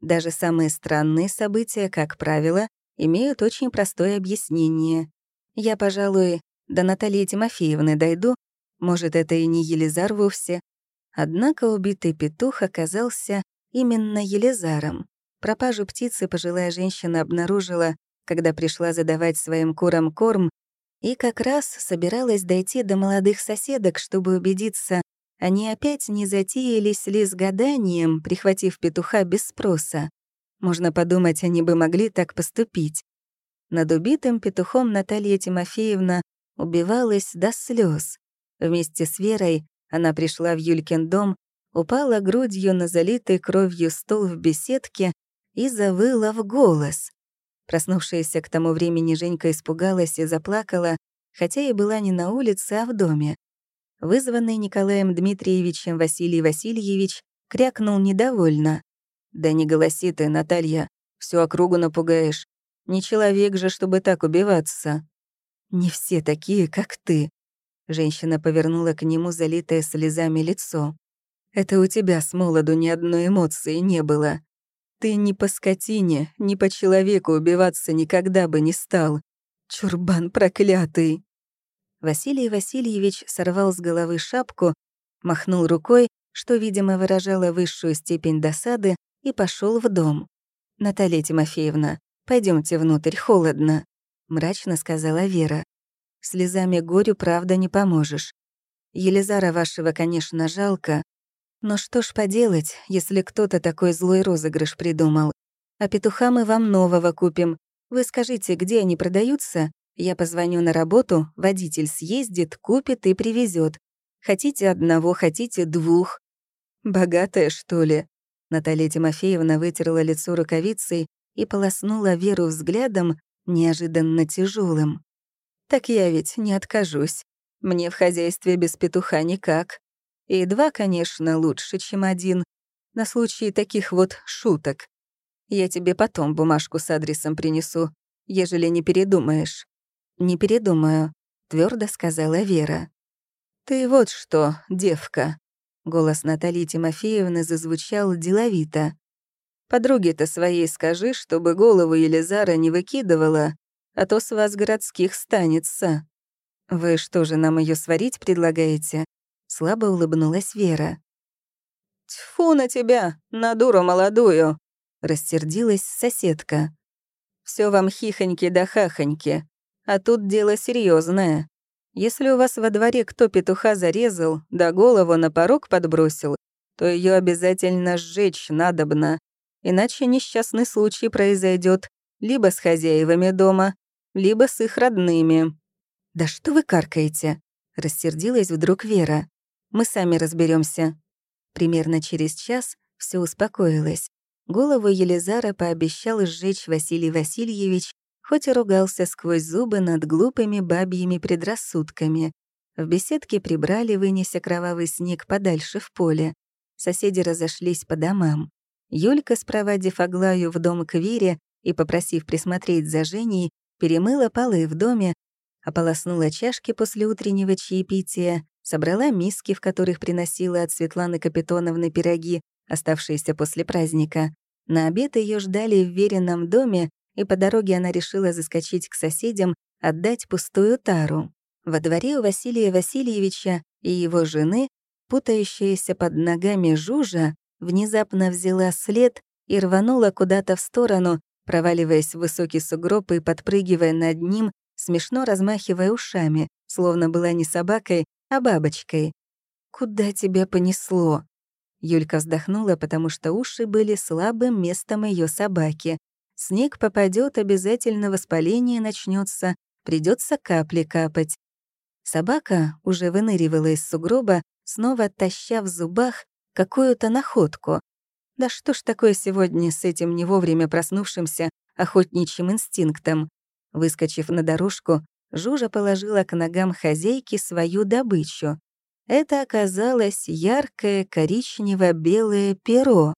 Даже самые странные события, как правило, имеют очень простое объяснение. Я, пожалуй, до Натальи Тимофеевны дойду, может, это и не Елизар вовсе. Однако убитый петух оказался именно Елизаром. Пропажу птицы пожилая женщина обнаружила, когда пришла задавать своим курам корм, и как раз собиралась дойти до молодых соседок, чтобы убедиться, они опять не затеялись ли с гаданием, прихватив петуха без спроса. Можно подумать, они бы могли так поступить. Над убитым петухом Наталья Тимофеевна убивалась до слез. Вместе с Верой она пришла в Юлькин дом, упала грудью на залитый кровью стол в беседке и завыла в голос. Проснувшаяся к тому времени Женька испугалась и заплакала, хотя и была не на улице, а в доме. Вызванный Николаем Дмитриевичем Василий Васильевич крякнул недовольно. «Да не голоси ты, Наталья, всю округу напугаешь. Не человек же, чтобы так убиваться». «Не все такие, как ты», — женщина повернула к нему залитое слезами лицо. «Это у тебя с молоду ни одной эмоции не было. Ты ни по скотине, ни по человеку убиваться никогда бы не стал. Чурбан проклятый!» Василий Васильевич сорвал с головы шапку, махнул рукой, что, видимо, выражало высшую степень досады, и пошел в дом. «Наталья Тимофеевна, пойдемте внутрь, холодно», — мрачно сказала Вера. «Слезами горю, правда, не поможешь. Елизара вашего, конечно, жалко, но что ж поделать, если кто-то такой злой розыгрыш придумал? А петуха мы вам нового купим. Вы скажите, где они продаются? Я позвоню на работу, водитель съездит, купит и привезет. Хотите одного, хотите двух. Богатая, что ли? Наталья Тимофеевна вытерла лицо рукавицей и полоснула Веру взглядом, неожиданно тяжелым. «Так я ведь не откажусь. Мне в хозяйстве без петуха никак. И два, конечно, лучше, чем один, на случай таких вот шуток. Я тебе потом бумажку с адресом принесу, ежели не передумаешь». «Не передумаю», — твердо сказала Вера. «Ты вот что, девка», — голос Натальи Тимофеевны зазвучал деловито. «Подруге-то своей скажи, чтобы голову Елизара не выкидывала, а то с вас городских станется. Вы что же, нам ее сварить предлагаете?» Слабо улыбнулась Вера. «Тьфу на тебя, на дуру молодую!» Рассердилась соседка. Все вам хихоньки да хахоньки, а тут дело серьезное. Если у вас во дворе кто петуха зарезал, да голову на порог подбросил, то ее обязательно сжечь надобно, иначе несчастный случай произойдет либо с хозяевами дома, либо с их родными. «Да что вы каркаете?» — рассердилась вдруг Вера. Мы сами разберемся. Примерно через час все успокоилось. Голову Елизара пообещал сжечь Василий Васильевич, хоть и ругался сквозь зубы над глупыми бабьими предрассудками. В беседке прибрали, вынеся кровавый снег подальше в поле. Соседи разошлись по домам. Юлька, спровадив Аглаю в дом к Вере и попросив присмотреть за Женей, перемыла полы в доме, ополоснула чашки после утреннего чаепития, собрала миски, в которых приносила от Светланы Капитоновны пироги, оставшиеся после праздника, На обед ее ждали в веренном доме, и по дороге она решила заскочить к соседям, отдать пустую тару. Во дворе у Василия Васильевича и его жены, путающаяся под ногами Жужа, внезапно взяла след и рванула куда-то в сторону, проваливаясь в высокий сугроб и подпрыгивая над ним, смешно размахивая ушами, словно была не собакой, а бабочкой. «Куда тебя понесло?» Юлька вздохнула, потому что уши были слабым местом ее собаки. Снег попадет, обязательно воспаление начнется, придется капли капать. Собака уже выныривала из сугроба, снова таща в зубах какую-то находку. Да что ж такое сегодня с этим не вовремя проснувшимся охотничьим инстинктом? Выскочив на дорожку, Жужа положила к ногам хозяйки свою добычу. Это оказалось яркое коричнево-белое перо.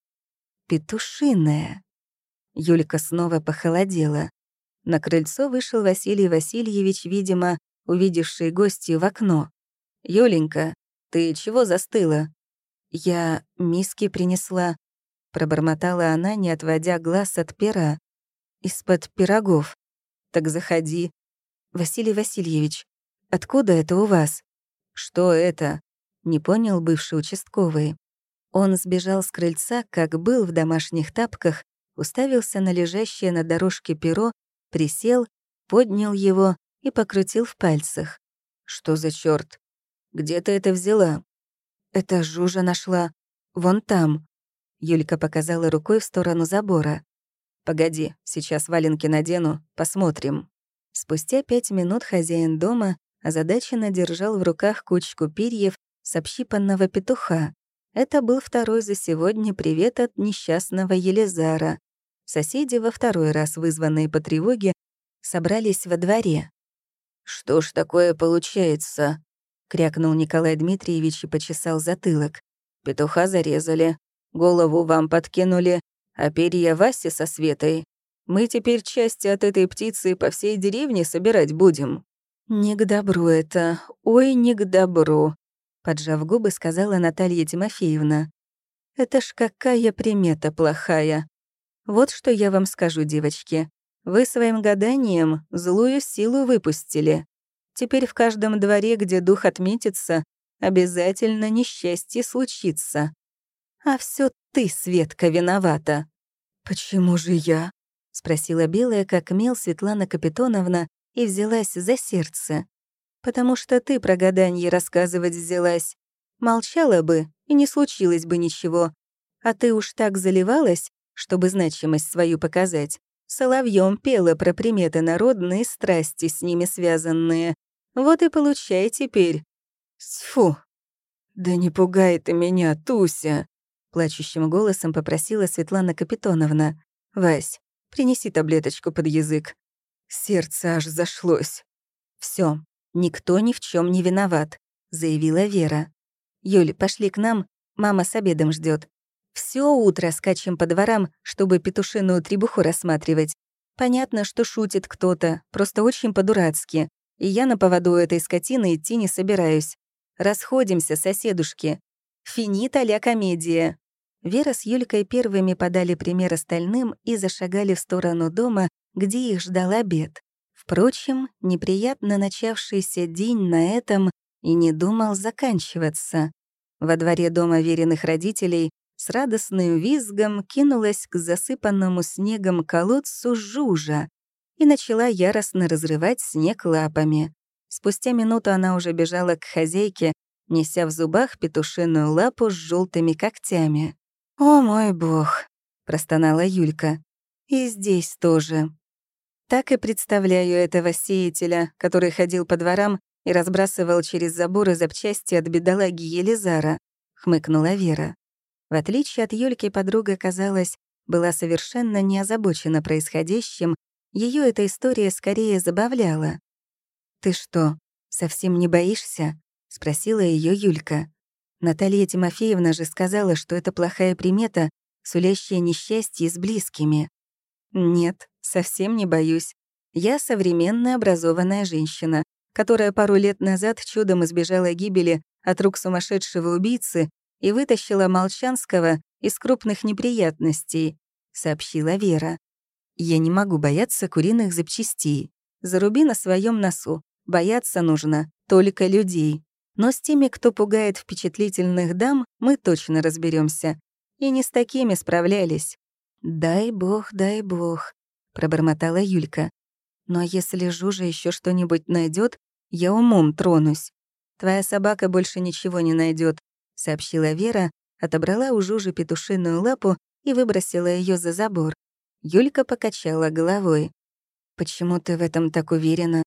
Петушиное. Юлька снова похолодела. На крыльцо вышел Василий Васильевич, видимо, увидевший гостью в окно. «Юленька, ты чего застыла?» «Я миски принесла», — пробормотала она, не отводя глаз от пера. «Из-под пирогов. Так заходи». «Василий Васильевич, откуда это у вас?» «Что это?» — не понял бывший участковый. Он сбежал с крыльца, как был в домашних тапках, уставился на лежащее на дорожке перо, присел, поднял его и покрутил в пальцах. «Что за черт? Где ты это взяла?» «Это Жужа нашла. Вон там». Юлька показала рукой в сторону забора. «Погоди, сейчас валенки надену, посмотрим». Спустя пять минут хозяин дома озадаченно держал в руках кучку перьев с общипанного петуха. Это был второй за сегодня привет от несчастного Елизара. Соседи, во второй раз вызванные по тревоге, собрались во дворе. «Что ж такое получается?» — крякнул Николай Дмитриевич и почесал затылок. «Петуха зарезали, голову вам подкинули, а перья Васе со Светой. Мы теперь части от этой птицы по всей деревне собирать будем». «Не к добру это, ой, не к добру», — поджав губы, сказала Наталья Тимофеевна. «Это ж какая примета плохая. Вот что я вам скажу, девочки. Вы своим гаданием злую силу выпустили. Теперь в каждом дворе, где дух отметится, обязательно несчастье случится. А все ты, Светка, виновата. «Почему же я?» — спросила белая, как мел Светлана Капитоновна, и взялась за сердце. «Потому что ты про гаданье рассказывать взялась. Молчала бы, и не случилось бы ничего. А ты уж так заливалась, чтобы значимость свою показать, соловьем пела про приметы народные страсти с ними связанные. Вот и получай теперь. Фу. Да не пугай ты меня, Туся, плачущим голосом попросила Светлана Капитоновна. Вась, принеси таблеточку под язык. Сердце аж зашлось. Все, никто ни в чем не виноват, заявила Вера. Юль, пошли к нам, мама с обедом ждет. Все утро скачем по дворам, чтобы петушиную требуху рассматривать. Понятно, что шутит кто-то, просто очень по-дурацки. И я на поводу этой скотины идти не собираюсь. Расходимся, соседушки. Финит а комедия. Вера с Юлькой первыми подали пример остальным и зашагали в сторону дома, где их ждал обед. Впрочем, неприятно начавшийся день на этом и не думал заканчиваться. Во дворе дома веренных родителей с радостным визгом кинулась к засыпанному снегом колодцу жужа и начала яростно разрывать снег лапами. Спустя минуту она уже бежала к хозяйке, неся в зубах петушиную лапу с желтыми когтями. «О мой бог!» — простонала Юлька. «И здесь тоже». Так и представляю этого сеятеля, который ходил по дворам и разбрасывал через заборы запчасти от бедолаги Елизара, — хмыкнула Вера. В отличие от Юльки, подруга, казалось, была совершенно не озабочена происходящим, ее эта история скорее забавляла. «Ты что, совсем не боишься?» — спросила ее Юлька. Наталья Тимофеевна же сказала, что это плохая примета, сулящая несчастье с близкими. «Нет, совсем не боюсь. Я современная образованная женщина, которая пару лет назад чудом избежала гибели от рук сумасшедшего убийцы и вытащила Молчанского из крупных неприятностей. — сообщила Вера. «Я не могу бояться куриных запчастей. Заруби на своем носу. Бояться нужно только людей. Но с теми, кто пугает впечатлительных дам, мы точно разберемся. И не с такими справлялись. «Дай бог, дай бог», — пробормотала Юлька. «Но если Жужа еще что-нибудь найдет, я умом тронусь. Твоя собака больше ничего не найдет, сообщила Вера, отобрала у Жужи петушиную лапу и выбросила ее за забор. Юлька покачала головой. «Почему ты в этом так уверена?»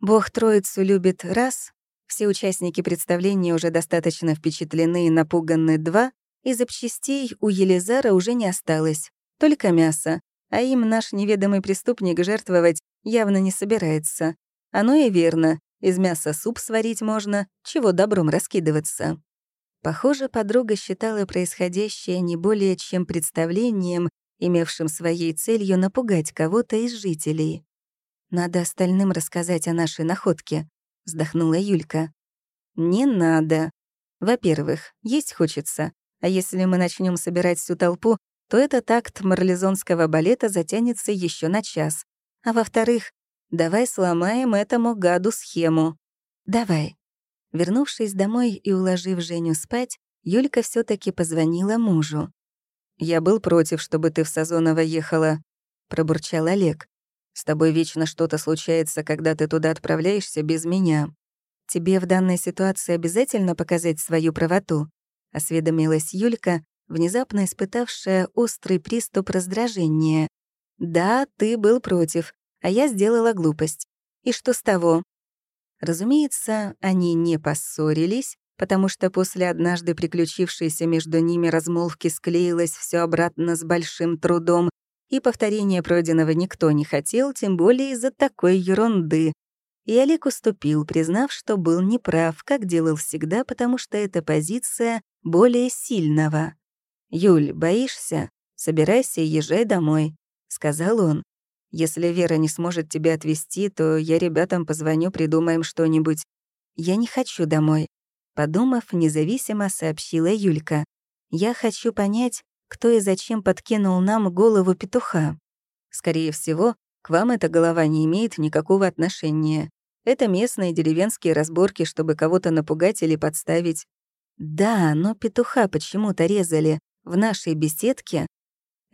«Бог Троицу любит раз, все участники представления уже достаточно впечатлены и напуганы два, и запчастей у Елизара уже не осталось, только мясо, а им наш неведомый преступник жертвовать явно не собирается. Оно и верно, из мяса суп сварить можно, чего добром раскидываться. Похоже, подруга считала происходящее не более чем представлением, имевшим своей целью напугать кого-то из жителей. Надо остальным рассказать о нашей находке вздохнула Юлька. «Не надо. Во-первых, есть хочется, а если мы начнем собирать всю толпу, то этот акт марлезонского балета затянется еще на час. А во-вторых, давай сломаем этому гаду схему. Давай». Вернувшись домой и уложив Женю спать, Юлька все таки позвонила мужу. «Я был против, чтобы ты в Сазоново ехала», — пробурчал Олег. С тобой вечно что-то случается, когда ты туда отправляешься без меня. Тебе в данной ситуации обязательно показать свою правоту?» — осведомилась Юлька, внезапно испытавшая острый приступ раздражения. «Да, ты был против, а я сделала глупость. И что с того?» Разумеется, они не поссорились, потому что после однажды приключившейся между ними размолвки склеилось все обратно с большим трудом, и повторения пройденного никто не хотел, тем более из-за такой ерунды. И Олег уступил, признав, что был неправ, как делал всегда, потому что эта позиция более сильного. «Юль, боишься? Собирайся и езжай домой», — сказал он. «Если Вера не сможет тебя отвезти, то я ребятам позвоню, придумаем что-нибудь». «Я не хочу домой», — подумав, независимо сообщила Юлька. «Я хочу понять, кто и зачем подкинул нам голову петуха. Скорее всего, к вам эта голова не имеет никакого отношения. Это местные деревенские разборки, чтобы кого-то напугать или подставить. Да, но петуха почему-то резали в нашей беседке.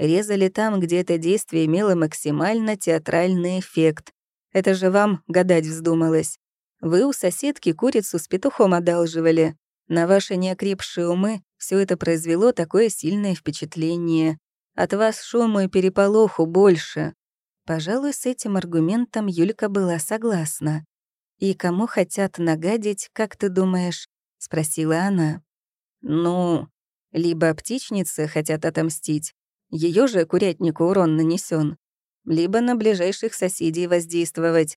Резали там, где это действие имело максимально театральный эффект. Это же вам гадать вздумалось. Вы у соседки курицу с петухом одалживали. На ваши неокрепшие умы все это произвело такое сильное впечатление. От вас шуму и переполоху больше. Пожалуй, с этим аргументом Юлька была согласна. «И кому хотят нагадить, как ты думаешь?» — спросила она. «Ну, либо птичницы хотят отомстить, ее же курятнику урон нанесен, либо на ближайших соседей воздействовать.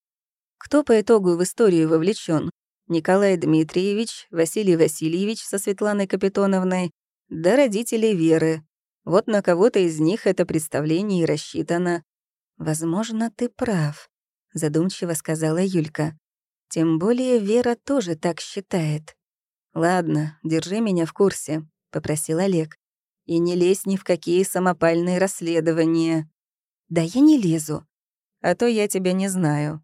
Кто по итогу в историю вовлечен? Николай Дмитриевич, Василий Васильевич со Светланой Капитоновной, да родители Веры. Вот на кого-то из них это представление и рассчитано. «Возможно, ты прав», — задумчиво сказала Юлька. «Тем более Вера тоже так считает». «Ладно, держи меня в курсе», — попросил Олег. «И не лезь ни в какие самопальные расследования». «Да я не лезу. А то я тебя не знаю».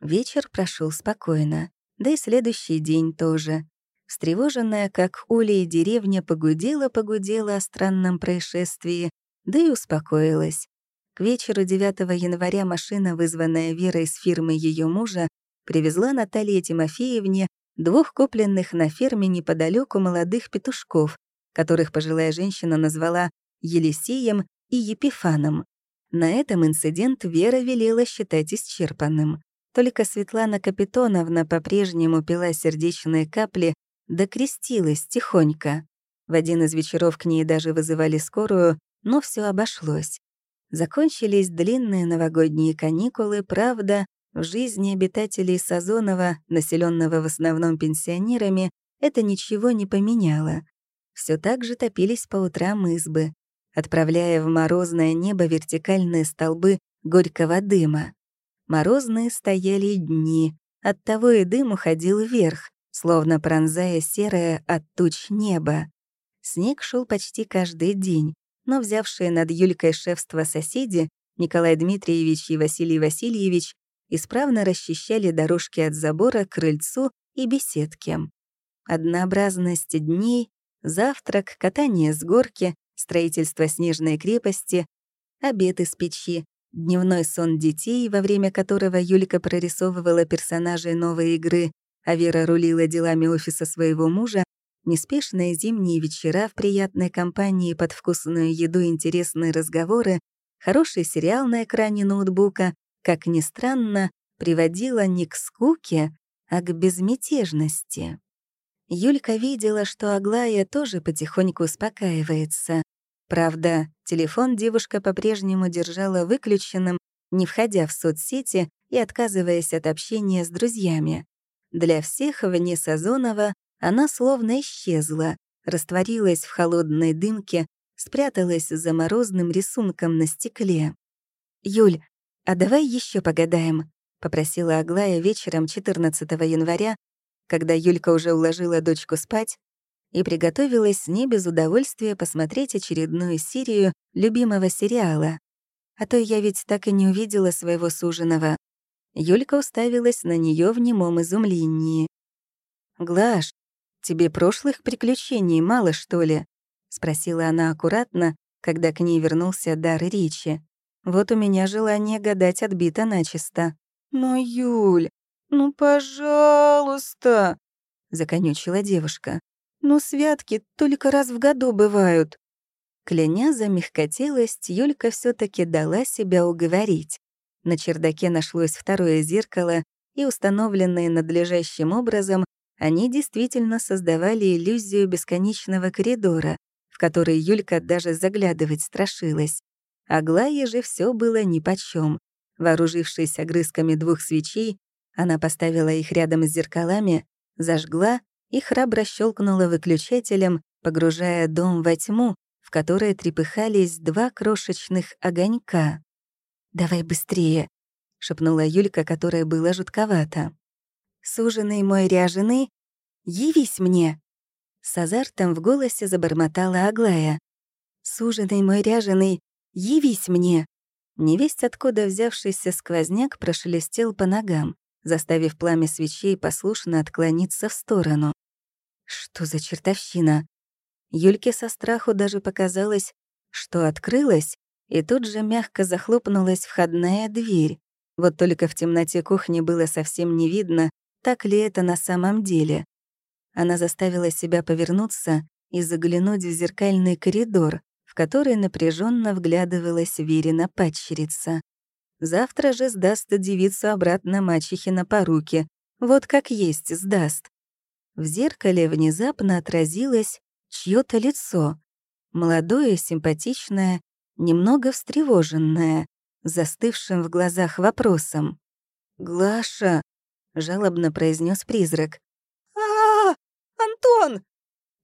Вечер прошел спокойно да и следующий день тоже. Встревоженная, как улей, деревня погудела-погудела о странном происшествии, да и успокоилась. К вечеру 9 января машина, вызванная Верой из фирмы ее мужа, привезла Наталье Тимофеевне двух купленных на ферме неподалеку молодых петушков, которых пожилая женщина назвала Елисеем и Епифаном. На этом инцидент Вера велела считать исчерпанным. Только Светлана Капитоновна по-прежнему пила сердечные капли, да крестилась тихонько. В один из вечеров к ней даже вызывали скорую, но все обошлось. Закончились длинные новогодние каникулы, правда, в жизни обитателей Сазонова, населенного в основном пенсионерами, это ничего не поменяло. Все так же топились по утрам избы, отправляя в морозное небо вертикальные столбы горького дыма. Морозные стояли дни, оттого и дым уходил вверх, словно пронзая серое от туч небо. Снег шел почти каждый день, но взявшие над Юлькой шефство соседи, Николай Дмитриевич и Василий Васильевич, исправно расчищали дорожки от забора к крыльцу и беседке. Однообразность дней, завтрак, катание с горки, строительство снежной крепости, обед из печи, дневной сон детей, во время которого Юлька прорисовывала персонажей новой игры, а Вера рулила делами офиса своего мужа, неспешные зимние вечера в приятной компании под вкусную еду интересные разговоры, хороший сериал на экране ноутбука, как ни странно, приводила не к скуке, а к безмятежности. Юлька видела, что Аглая тоже потихоньку успокаивается. Правда, телефон девушка по-прежнему держала выключенным, не входя в соцсети и отказываясь от общения с друзьями. Для всех вне Сазонова она словно исчезла, растворилась в холодной дымке, спряталась за морозным рисунком на стекле. «Юль, а давай еще погадаем», — попросила Аглая вечером 14 января, когда Юлька уже уложила дочку спать и приготовилась не без удовольствия посмотреть очередную серию любимого сериала. А то я ведь так и не увидела своего суженого. Юлька уставилась на нее в немом изумлении. «Глаш, тебе прошлых приключений мало, что ли?» — спросила она аккуратно, когда к ней вернулся дар речи. «Вот у меня желание гадать отбито начисто». «Ну, Юль, ну, пожалуйста!» — законючила девушка. «Ну, святки только раз в году бывают». Кляня за мягкотелость, Юлька все таки дала себя уговорить. На чердаке нашлось второе зеркало, и установленные надлежащим образом, они действительно создавали иллюзию бесконечного коридора, в который Юлька даже заглядывать страшилась. Аглае же все было нипочём. Вооружившись огрызками двух свечей, она поставила их рядом с зеркалами, зажгла и храбро щелкнула выключателем, погружая дом во тьму, в которой трепыхались два крошечных огонька. «Давай быстрее», — шепнула Юлька, которая была жутковата. «Суженый мой ряженый, явись мне!» С азартом в голосе забормотала Аглая. «Суженый мой ряженый, явись мне!» Невесть, откуда взявшийся сквозняк, прошелестел по ногам, заставив пламя свечей послушно отклониться в сторону. Что за чертовщина? Юльке со страху даже показалось, что открылась, и тут же мягко захлопнулась входная дверь. Вот только в темноте кухни было совсем не видно, так ли это на самом деле. Она заставила себя повернуться и заглянуть в зеркальный коридор, в который напряженно вглядывалась Верина падчерица. Завтра же сдаст девицу обратно мачехе на поруки. Вот как есть сдаст. В зеркале внезапно отразилось чье то лицо. Молодое, симпатичное, немного встревоженная, застывшим в глазах вопросом. «Глаша!» — жалобно произнес призрак. а, Антон!»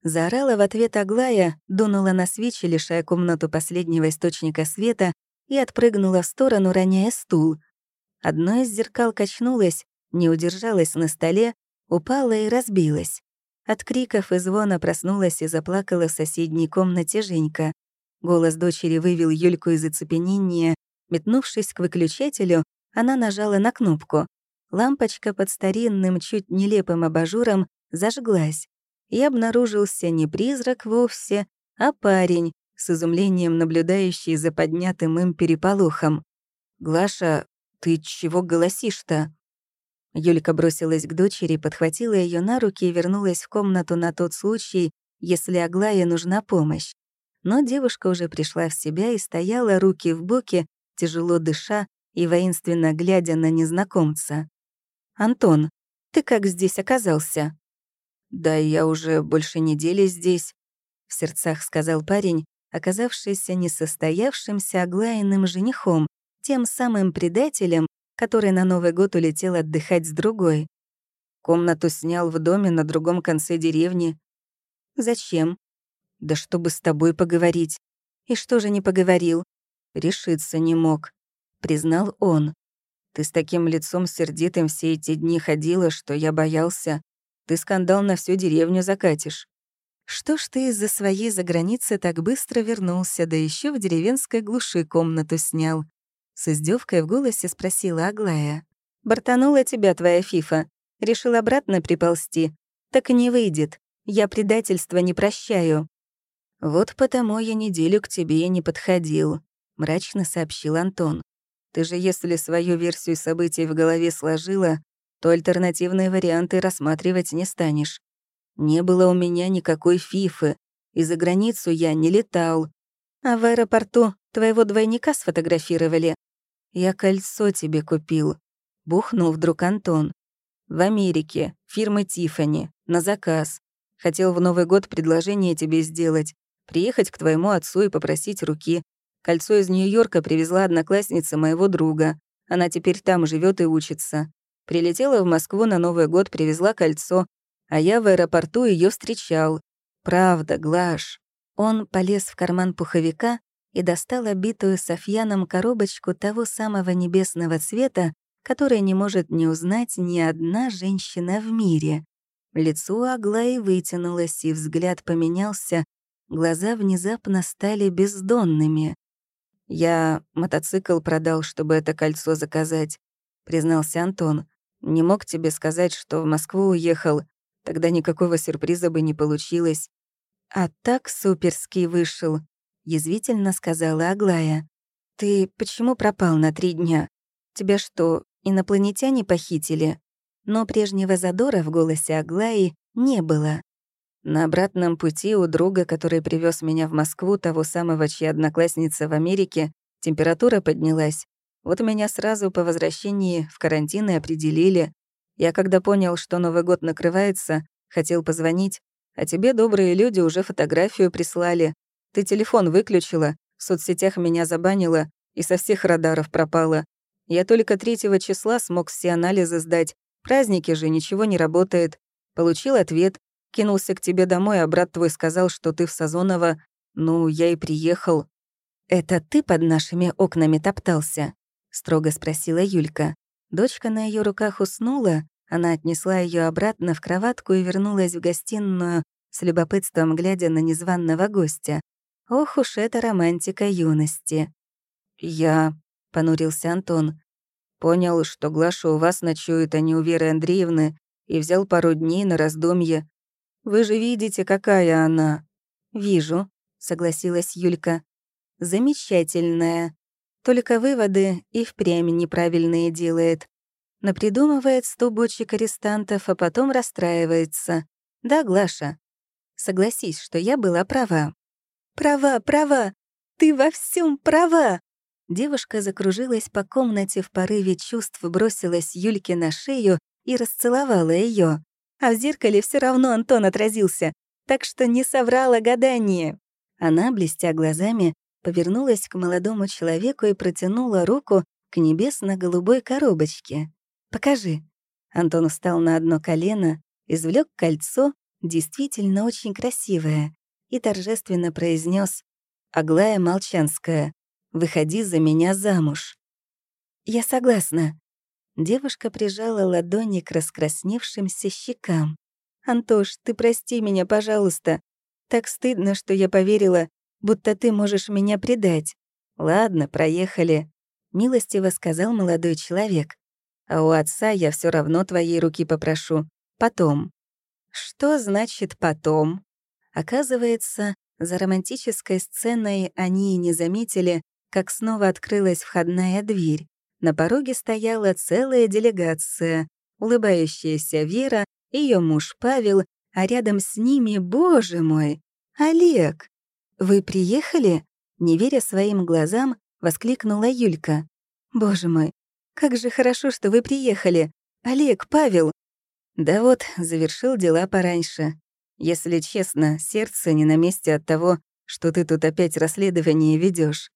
Заорала в ответ Аглая, дунула на свечи, лишая комнату последнего источника света, и отпрыгнула в сторону, роняя стул. Одно из зеркал качнулось, не удержалось на столе, упало и разбилось. От криков и звона проснулась и заплакала в соседней комнате Женька. Голос дочери вывел Юльку из оцепенения. Метнувшись к выключателю, она нажала на кнопку. Лампочка под старинным, чуть нелепым абажуром зажглась. И обнаружился не призрак вовсе, а парень, с изумлением наблюдающий за поднятым им переполохом. «Глаша, ты чего голосишь-то?» Юлька бросилась к дочери, подхватила ее на руки и вернулась в комнату на тот случай, если Аглае нужна помощь но девушка уже пришла в себя и стояла, руки в боки, тяжело дыша и воинственно глядя на незнакомца. «Антон, ты как здесь оказался?» «Да я уже больше недели здесь», — в сердцах сказал парень, оказавшийся несостоявшимся Аглаиным женихом, тем самым предателем, который на Новый год улетел отдыхать с другой. Комнату снял в доме на другом конце деревни. «Зачем?» Да чтобы с тобой поговорить. И что же не поговорил? Решиться не мог. Признал он. Ты с таким лицом сердитым все эти дни ходила, что я боялся. Ты скандал на всю деревню закатишь. Что ж ты из-за своей заграницы так быстро вернулся, да еще в деревенской глуши комнату снял?» С издевкой в голосе спросила Аглая. «Бортанула тебя твоя фифа. Решил обратно приползти. Так не выйдет. Я предательства не прощаю». «Вот потому я неделю к тебе и не подходил», — мрачно сообщил Антон. «Ты же если свою версию событий в голове сложила, то альтернативные варианты рассматривать не станешь. Не было у меня никакой фифы, и за границу я не летал. А в аэропорту твоего двойника сфотографировали. Я кольцо тебе купил. Бухнул вдруг Антон. В Америке, фирмы Тифани, на заказ. Хотел в Новый год предложение тебе сделать, приехать к твоему отцу и попросить руки. Кольцо из Нью-Йорка привезла одноклассница моего друга. Она теперь там живет и учится. Прилетела в Москву на Новый год, привезла кольцо, а я в аэропорту ее встречал. Правда, Глаш. Он полез в карман пуховика и достал обитую софьяном коробочку того самого небесного цвета, который не может не узнать ни одна женщина в мире. Лицо Аглаи вытянулось, и взгляд поменялся, глаза внезапно стали бездонными. «Я мотоцикл продал, чтобы это кольцо заказать», — признался Антон. «Не мог тебе сказать, что в Москву уехал, тогда никакого сюрприза бы не получилось». «А так суперский вышел», — язвительно сказала Аглая. «Ты почему пропал на три дня? Тебя что, инопланетяне похитили?» но прежнего задора в голосе Аглаи не было. На обратном пути у друга, который привез меня в Москву, того самого, чья одноклассница в Америке, температура поднялась. Вот меня сразу по возвращении в карантин и определили. Я когда понял, что Новый год накрывается, хотел позвонить, а тебе добрые люди уже фотографию прислали. Ты телефон выключила, в соцсетях меня забанила и со всех радаров пропала. Я только третьего числа смог все анализы сдать, Праздники же, ничего не работает. Получил ответ, кинулся к тебе домой, а брат твой сказал, что ты в Сазоново. Ну, я и приехал. «Это ты под нашими окнами топтался?» — строго спросила Юлька. Дочка на ее руках уснула, она отнесла ее обратно в кроватку и вернулась в гостиную, с любопытством глядя на незваного гостя. Ох уж эта романтика юности. «Я...» — понурился Антон. Понял, что Глаша у вас ночует, а не у Веры Андреевны, и взял пару дней на раздумье. Вы же видите, какая она». «Вижу», — согласилась Юлька. «Замечательная. Только выводы и впрямь неправильные делает. Напридумывает сто бочек арестантов, а потом расстраивается. Да, Глаша? Согласись, что я была права». «Права, права! Ты во всем права!» Девушка закружилась по комнате в порыве чувств, бросилась Юльке на шею и расцеловала ее. А в зеркале все равно Антон отразился, так что не соврала гадание. Она, блестя глазами, повернулась к молодому человеку и протянула руку к небесно-голубой коробочке. «Покажи». Антон встал на одно колено, извлек кольцо, действительно очень красивое, и торжественно произнес «Аглая Молчанская, Выходи за меня замуж». «Я согласна». Девушка прижала ладони к раскрасневшимся щекам. «Антош, ты прости меня, пожалуйста. Так стыдно, что я поверила, будто ты можешь меня предать. Ладно, проехали», — милостиво сказал молодой человек. «А у отца я все равно твоей руки попрошу. Потом». «Что значит «потом»?» Оказывается, за романтической сценой они и не заметили, как снова открылась входная дверь. На пороге стояла целая делегация, улыбающаяся Вера, ее муж Павел, а рядом с ними, боже мой, Олег. «Вы приехали?» Не веря своим глазам, воскликнула Юлька. «Боже мой, как же хорошо, что вы приехали. Олег, Павел!» Да вот, завершил дела пораньше. Если честно, сердце не на месте от того, что ты тут опять расследование ведешь.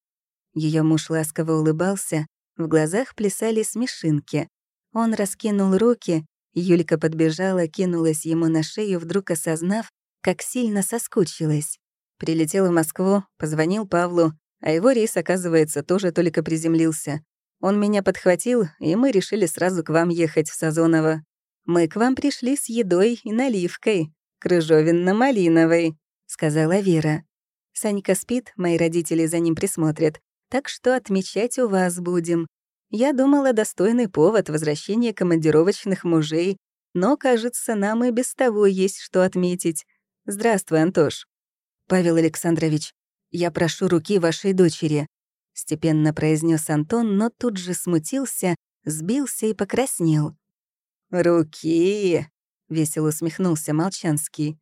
Ее муж ласково улыбался, в глазах плясали смешинки. Он раскинул руки, Юлька подбежала, кинулась ему на шею, вдруг осознав, как сильно соскучилась. Прилетел в Москву, позвонил Павлу, а его рейс, оказывается, тоже только приземлился. Он меня подхватил, и мы решили сразу к вам ехать в Сазоново. Мы к вам пришли с едой и наливкой, крыжовенно-малиновой. — сказала Вера. «Санька спит, мои родители за ним присмотрят, так что отмечать у вас будем. Я думала, достойный повод возвращения командировочных мужей, но, кажется, нам и без того есть что отметить. Здравствуй, Антош. Павел Александрович, я прошу руки вашей дочери, степенно произнес Антон, но тут же смутился, сбился и покраснел. Руки, весело усмехнулся Молчанский.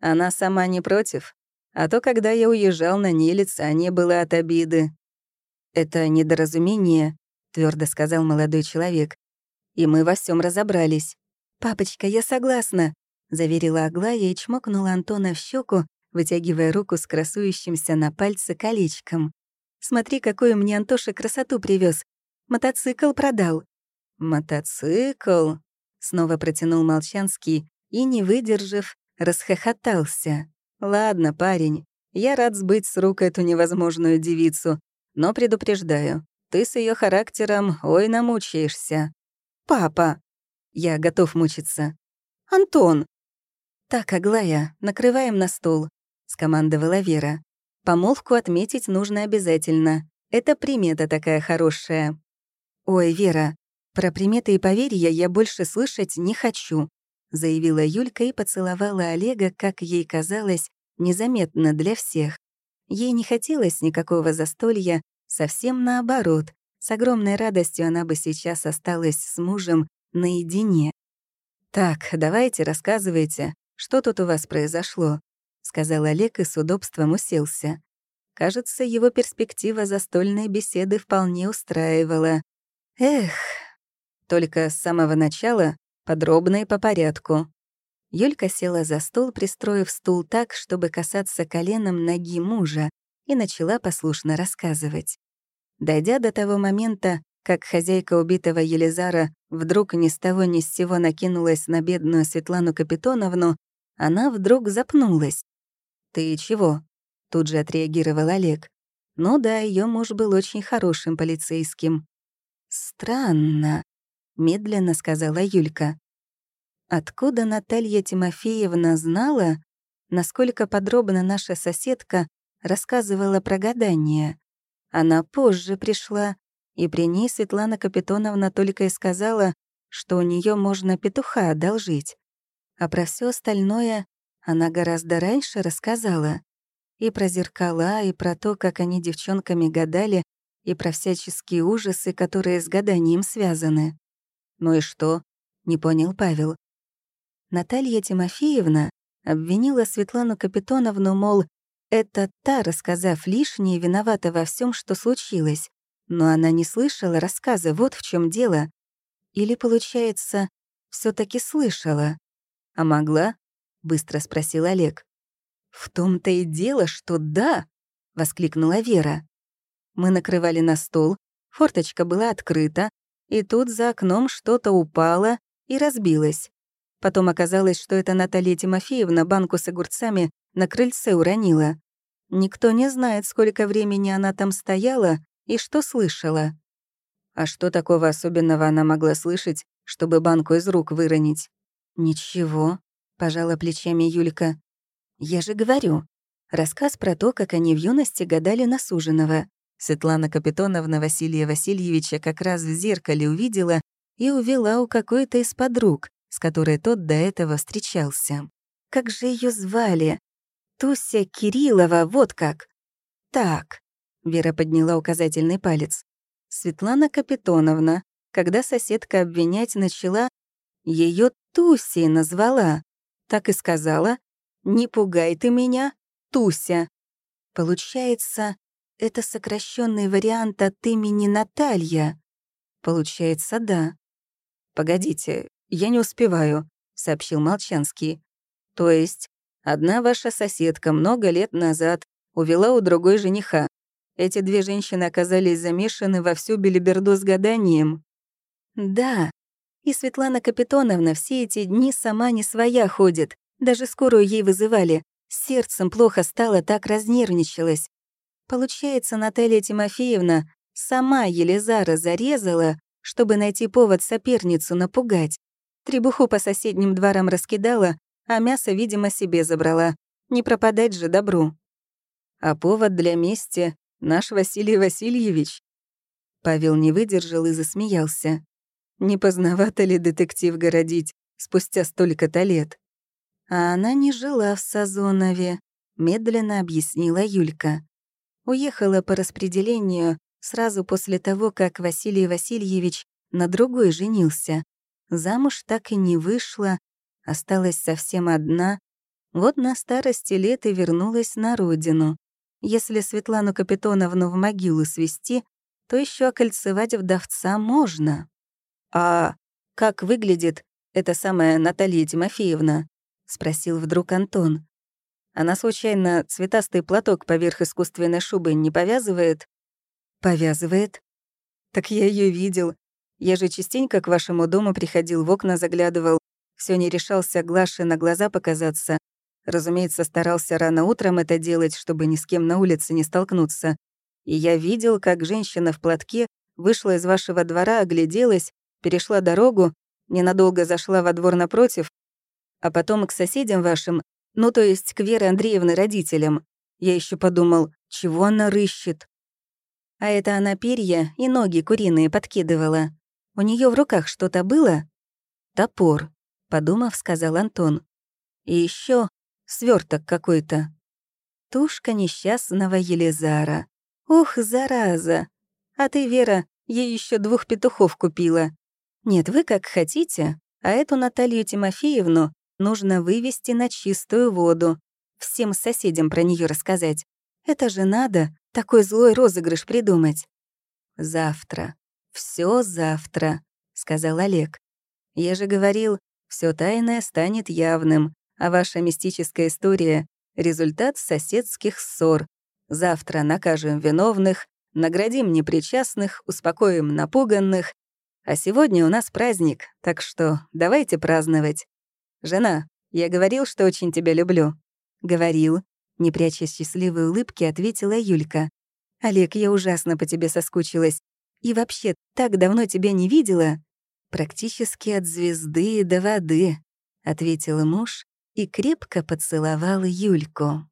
Она сама не против, а то, когда я уезжал, на ней лица не было от обиды. Это недоразумение, твердо сказал молодой человек. И мы во всем разобрались. «Папочка, я согласна», — заверила Аглая и чмокнула Антона в щеку, вытягивая руку с красующимся на пальце колечком. «Смотри, какую мне Антоша красоту привез. Мотоцикл продал». «Мотоцикл?» — снова протянул Молчанский и, не выдержав, расхохотался. «Ладно, парень, я рад сбыть с рук эту невозможную девицу, но предупреждаю, ты с ее характером ой намучаешься». «Папа!» Я готов мучиться. «Антон!» «Так, Аглая, накрываем на стол», — скомандовала Вера. «Помолвку отметить нужно обязательно. Это примета такая хорошая». «Ой, Вера, про приметы и поверья я больше слышать не хочу», — заявила Юлька и поцеловала Олега, как ей казалось, незаметно для всех. Ей не хотелось никакого застолья, совсем наоборот. С огромной радостью она бы сейчас осталась с мужем наедине. «Так, давайте, рассказывайте, что тут у вас произошло?» — сказал Олег и с удобством уселся. Кажется, его перспектива застольной беседы вполне устраивала. Эх, только с самого начала подробно и по порядку. Юлька села за стол, пристроив стул так, чтобы касаться коленом ноги мужа, и начала послушно рассказывать. Дойдя до того момента, как хозяйка убитого Елизара вдруг ни с того ни с сего накинулась на бедную Светлану Капитоновну, она вдруг запнулась. «Ты чего?» — тут же отреагировал Олег. «Ну да, ее муж был очень хорошим полицейским». «Странно», — медленно сказала Юлька. «Откуда Наталья Тимофеевна знала, насколько подробно наша соседка рассказывала про гадание? Она позже пришла, и при ней Светлана Капитоновна только и сказала, что у нее можно петуха одолжить. А про все остальное она гораздо раньше рассказала. И про зеркала, и про то, как они девчонками гадали, и про всяческие ужасы, которые с гаданием связаны. «Ну и что?» — не понял Павел. Наталья Тимофеевна обвинила Светлану Капитоновну, мол, это та, рассказав лишнее, виновата во всем, что случилось. Но она не слышала рассказа, вот в чем дело. Или, получается, все таки слышала? А могла? Быстро спросил Олег. В том-то и дело, что да, воскликнула Вера. Мы накрывали на стол, форточка была открыта, и тут за окном что-то упало и разбилось. Потом оказалось, что это Наталья Тимофеевна банку с огурцами на крыльце уронила. Никто не знает, сколько времени она там стояла, и что слышала. А что такого особенного она могла слышать, чтобы банку из рук выронить? «Ничего», — пожала плечами Юлька. «Я же говорю. Рассказ про то, как они в юности гадали на суженого. Светлана Капитоновна Василия Васильевича как раз в зеркале увидела и увела у какой-то из подруг, с которой тот до этого встречался. Как же ее звали? Туся Кириллова, вот как. Так, Вера подняла указательный палец. Светлана Капитоновна, когда соседка обвинять начала, ее Тусей назвала. Так и сказала, «Не пугай ты меня, Туся». Получается, это сокращенный вариант от имени Наталья. Получается, да. Погодите, я не успеваю, сообщил Молчанский. То есть, одна ваша соседка много лет назад увела у другой жениха, эти две женщины оказались замешаны во всю белиберду с гаданием. Да, и Светлана Капитоновна все эти дни сама не своя ходит. Даже скорую ей вызывали. Сердцем плохо стало, так разнервничалась. Получается, Наталья Тимофеевна сама Елизара зарезала, чтобы найти повод соперницу напугать. Требуху по соседним дворам раскидала, а мясо, видимо, себе забрала. Не пропадать же добру. А повод для мести — наш Василий Васильевич. Павел не выдержал и засмеялся. Не поздновато ли детектив городить спустя столько-то лет? А она не жила в Сазонове, медленно объяснила Юлька. Уехала по распределению сразу после того, как Василий Васильевич на другой женился. Замуж так и не вышла, осталась совсем одна. Вот на старости лет и вернулась на родину. Если Светлану Капитоновну в могилу свести, то еще окольцевать вдовца можно. «А как выглядит эта самая Наталья Тимофеевна?» — спросил вдруг Антон. «Она случайно цветастый платок поверх искусственной шубы не повязывает?» «Повязывает?» «Так я ее видел. Я же частенько к вашему дому приходил, в окна заглядывал. Все не решался Глаше на глаза показаться. Разумеется, старался рано утром это делать, чтобы ни с кем на улице не столкнуться. И я видел, как женщина в платке вышла из вашего двора, огляделась, перешла дорогу, ненадолго зашла во двор напротив, а потом к соседям вашим, ну то есть к Вере Андреевны родителям. Я еще подумал, чего она рыщет. А это она перья и ноги куриные подкидывала. У нее в руках что-то было? Топор, подумав, сказал Антон. И еще сверток какой-то. Тушка несчастного Елизара. Ух, зараза! А ты, Вера, ей еще двух петухов купила. Нет, вы как хотите, а эту Наталью Тимофеевну нужно вывести на чистую воду. Всем соседям про нее рассказать. Это же надо такой злой розыгрыш придумать. Завтра. Все завтра, сказал Олег. Я же говорил, все тайное станет явным, а ваша мистическая история — результат соседских ссор. Завтра накажем виновных, наградим непричастных, успокоим напуганных. А сегодня у нас праздник, так что давайте праздновать. Жена, я говорил, что очень тебя люблю. Говорил. Не пряча счастливой улыбки, ответила Юлька. «Олег, я ужасно по тебе соскучилась. И вообще, так давно тебя не видела». «Практически от звезды до воды», — ответил муж и крепко поцеловал Юльку.